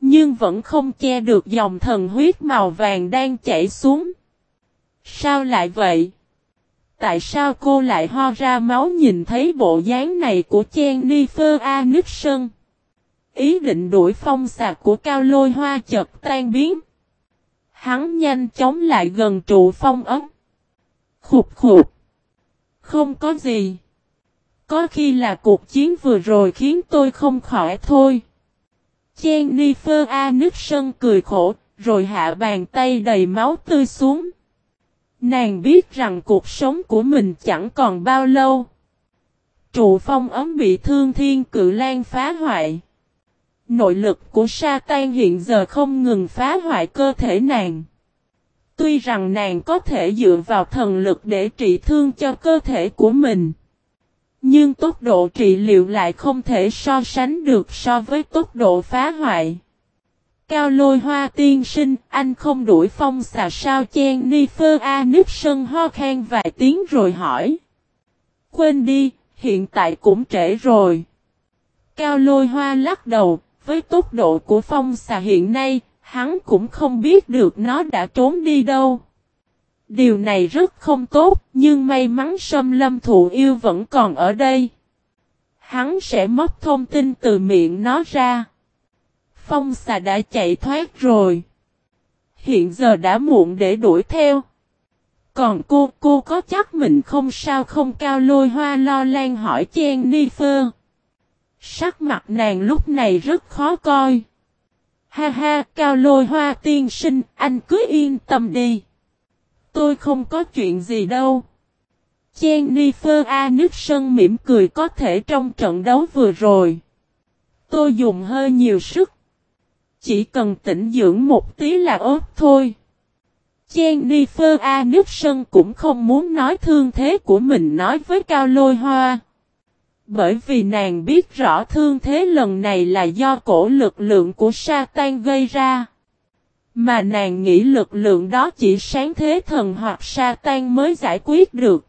Nhưng vẫn không che được dòng thần huyết màu vàng đang chảy xuống. Sao lại vậy? Tại sao cô lại ho ra máu nhìn thấy bộ dáng này của Jennifer Aniston? Ý định đuổi phong sạc của cao lôi hoa chợt tan biến. Hắn nhanh chóng lại gần trụ phong ấm. Khục khục. Không có gì. Có khi là cuộc chiến vừa rồi khiến tôi không khỏi thôi. Jennifer Aniston cười khổ, rồi hạ bàn tay đầy máu tươi xuống. Nàng biết rằng cuộc sống của mình chẳng còn bao lâu. Trụ phong ấm bị thương thiên cự lan phá hoại. Nội lực của Satan hiện giờ không ngừng phá hoại cơ thể nàng. Tuy rằng nàng có thể dựa vào thần lực để trị thương cho cơ thể của mình. Nhưng tốc độ trị liệu lại không thể so sánh được so với tốc độ phá hoại. Cao lôi hoa tiên sinh, anh không đuổi phong xà sao chen ni phơ a nếp sân ho khan vài tiếng rồi hỏi. Quên đi, hiện tại cũng trễ rồi. Cao lôi hoa lắc đầu, với tốc độ của phong xà hiện nay, hắn cũng không biết được nó đã trốn đi đâu. Điều này rất không tốt, nhưng may mắn sâm lâm thụ yêu vẫn còn ở đây. Hắn sẽ mất thông tin từ miệng nó ra. Phong xà đã chạy thoát rồi. Hiện giờ đã muộn để đuổi theo. Còn cô, cô có chắc mình không sao không cao lôi hoa lo lan hỏi chen ni phơ. Sắc mặt nàng lúc này rất khó coi. Ha ha, cao lôi hoa tiên sinh, anh cứ yên tâm đi. Tôi không có chuyện gì đâu. Jennifer Aniston mỉm cười có thể trong trận đấu vừa rồi. Tôi dùng hơi nhiều sức. Chỉ cần tĩnh dưỡng một tí là ốp thôi. Jennifer Aniston cũng không muốn nói thương thế của mình nói với Cao Lôi Hoa. Bởi vì nàng biết rõ thương thế lần này là do cổ lực lượng của Satan gây ra. Mà nàng nghĩ lực lượng đó chỉ sáng thế thần hoặc Satan mới giải quyết được.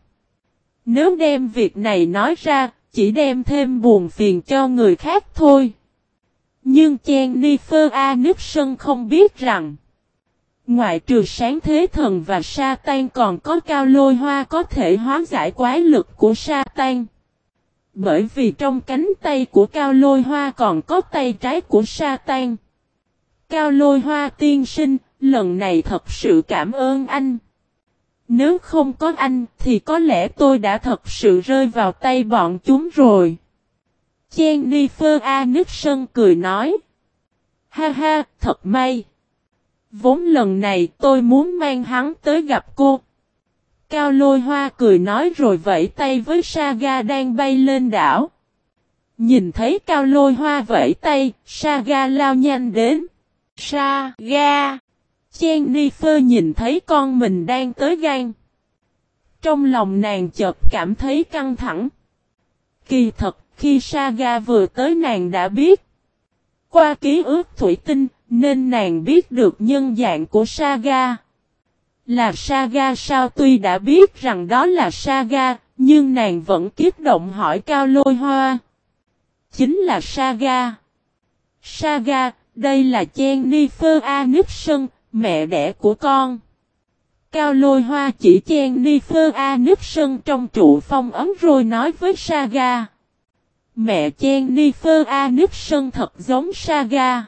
Nếu đem việc này nói ra, chỉ đem thêm buồn phiền cho người khác thôi. Nhưng Jennifer Aniston không biết rằng, ngoại trừ sáng thế thần và Satan còn có cao lôi hoa có thể hóa giải quái lực của Satan. Bởi vì trong cánh tay của cao lôi hoa còn có tay trái của Satan. Cao lôi hoa tiên sinh, lần này thật sự cảm ơn anh. Nếu không có anh thì có lẽ tôi đã thật sự rơi vào tay bọn chúng rồi. Jennifer Aniston cười nói. Ha ha, thật may. Vốn lần này tôi muốn mang hắn tới gặp cô. Cao lôi hoa cười nói rồi vẫy tay với Saga đang bay lên đảo. Nhìn thấy cao lôi hoa vẫy tay, Saga lao nhanh đến. Saga! Jennifer nhìn thấy con mình đang tới gan. Trong lòng nàng chợt cảm thấy căng thẳng. Kỳ thật, khi Saga vừa tới nàng đã biết. Qua ký ức thủy tinh, nên nàng biết được nhân dạng của Saga. Là Saga sao tuy đã biết rằng đó là Saga, nhưng nàng vẫn kiếp động hỏi Cao Lôi Hoa. Chính là Saga. Saga, đây là Jennifer Aniston, mẹ đẻ của con. Cao lôi hoa chỉ Jennifer Aniston trong trụ phong ấm rồi nói với Saga. Mẹ Jennifer Aniston thật giống Saga.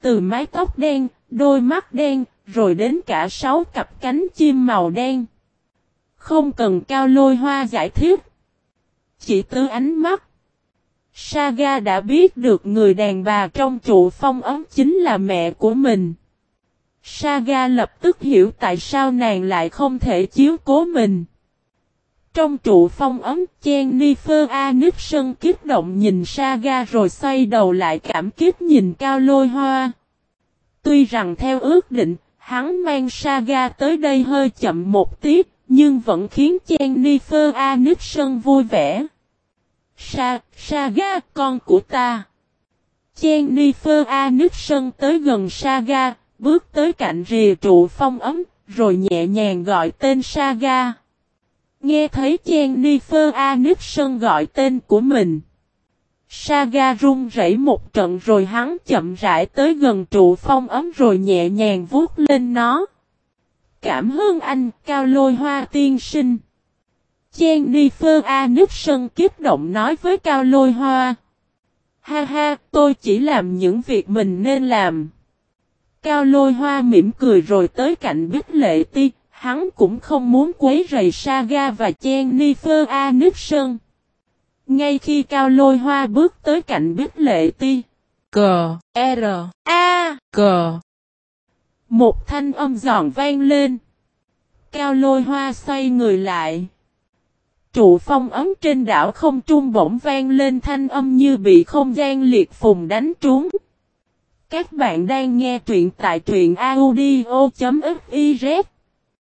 Từ mái tóc đen, đôi mắt đen, rồi đến cả sáu cặp cánh chim màu đen. Không cần cao lôi hoa giải thích. Chỉ từ ánh mắt. Saga đã biết được người đàn bà trong trụ phong ấm chính là mẹ của mình. Saga lập tức hiểu tại sao nàng lại không thể chiếu cố mình. Trong trụ phong ấm, Jennifer Aniston kích động nhìn Saga rồi xoay đầu lại cảm kích nhìn cao lôi hoa. Tuy rằng theo ước định, hắn mang Saga tới đây hơi chậm một tí, nhưng vẫn khiến Jennifer Aniston vui vẻ. Sa, Saga, con của ta. Jennifer Aniston tới gần Saga, bước tới cạnh rìa trụ phong ấm, rồi nhẹ nhàng gọi tên Saga. Nghe thấy Jennifer Aniston gọi tên của mình. Saga run rẩy một trận rồi hắn chậm rãi tới gần trụ phong ấm rồi nhẹ nhàng vuốt lên nó. Cảm ơn anh, cao lôi hoa tiên sinh. Jennifer Aniston kiếp động nói với cao lôi hoa. Ha ha, tôi chỉ làm những việc mình nên làm. Cao lôi hoa mỉm cười rồi tới cạnh Bích Lệ Ti, hắn cũng không muốn quấy rầy Saga và Jennifer Aniston. Ngay khi Cao lôi hoa bước tới cạnh Bích Lệ Ti, Cờ, R, A, Cờ. Một thanh âm giòn vang lên. Cao lôi hoa xoay người lại. Trụ phong ấm trên đảo không trung bỗng vang lên thanh âm như bị không gian liệt phùng đánh trúng. Các bạn đang nghe truyện tại truyện audio.fif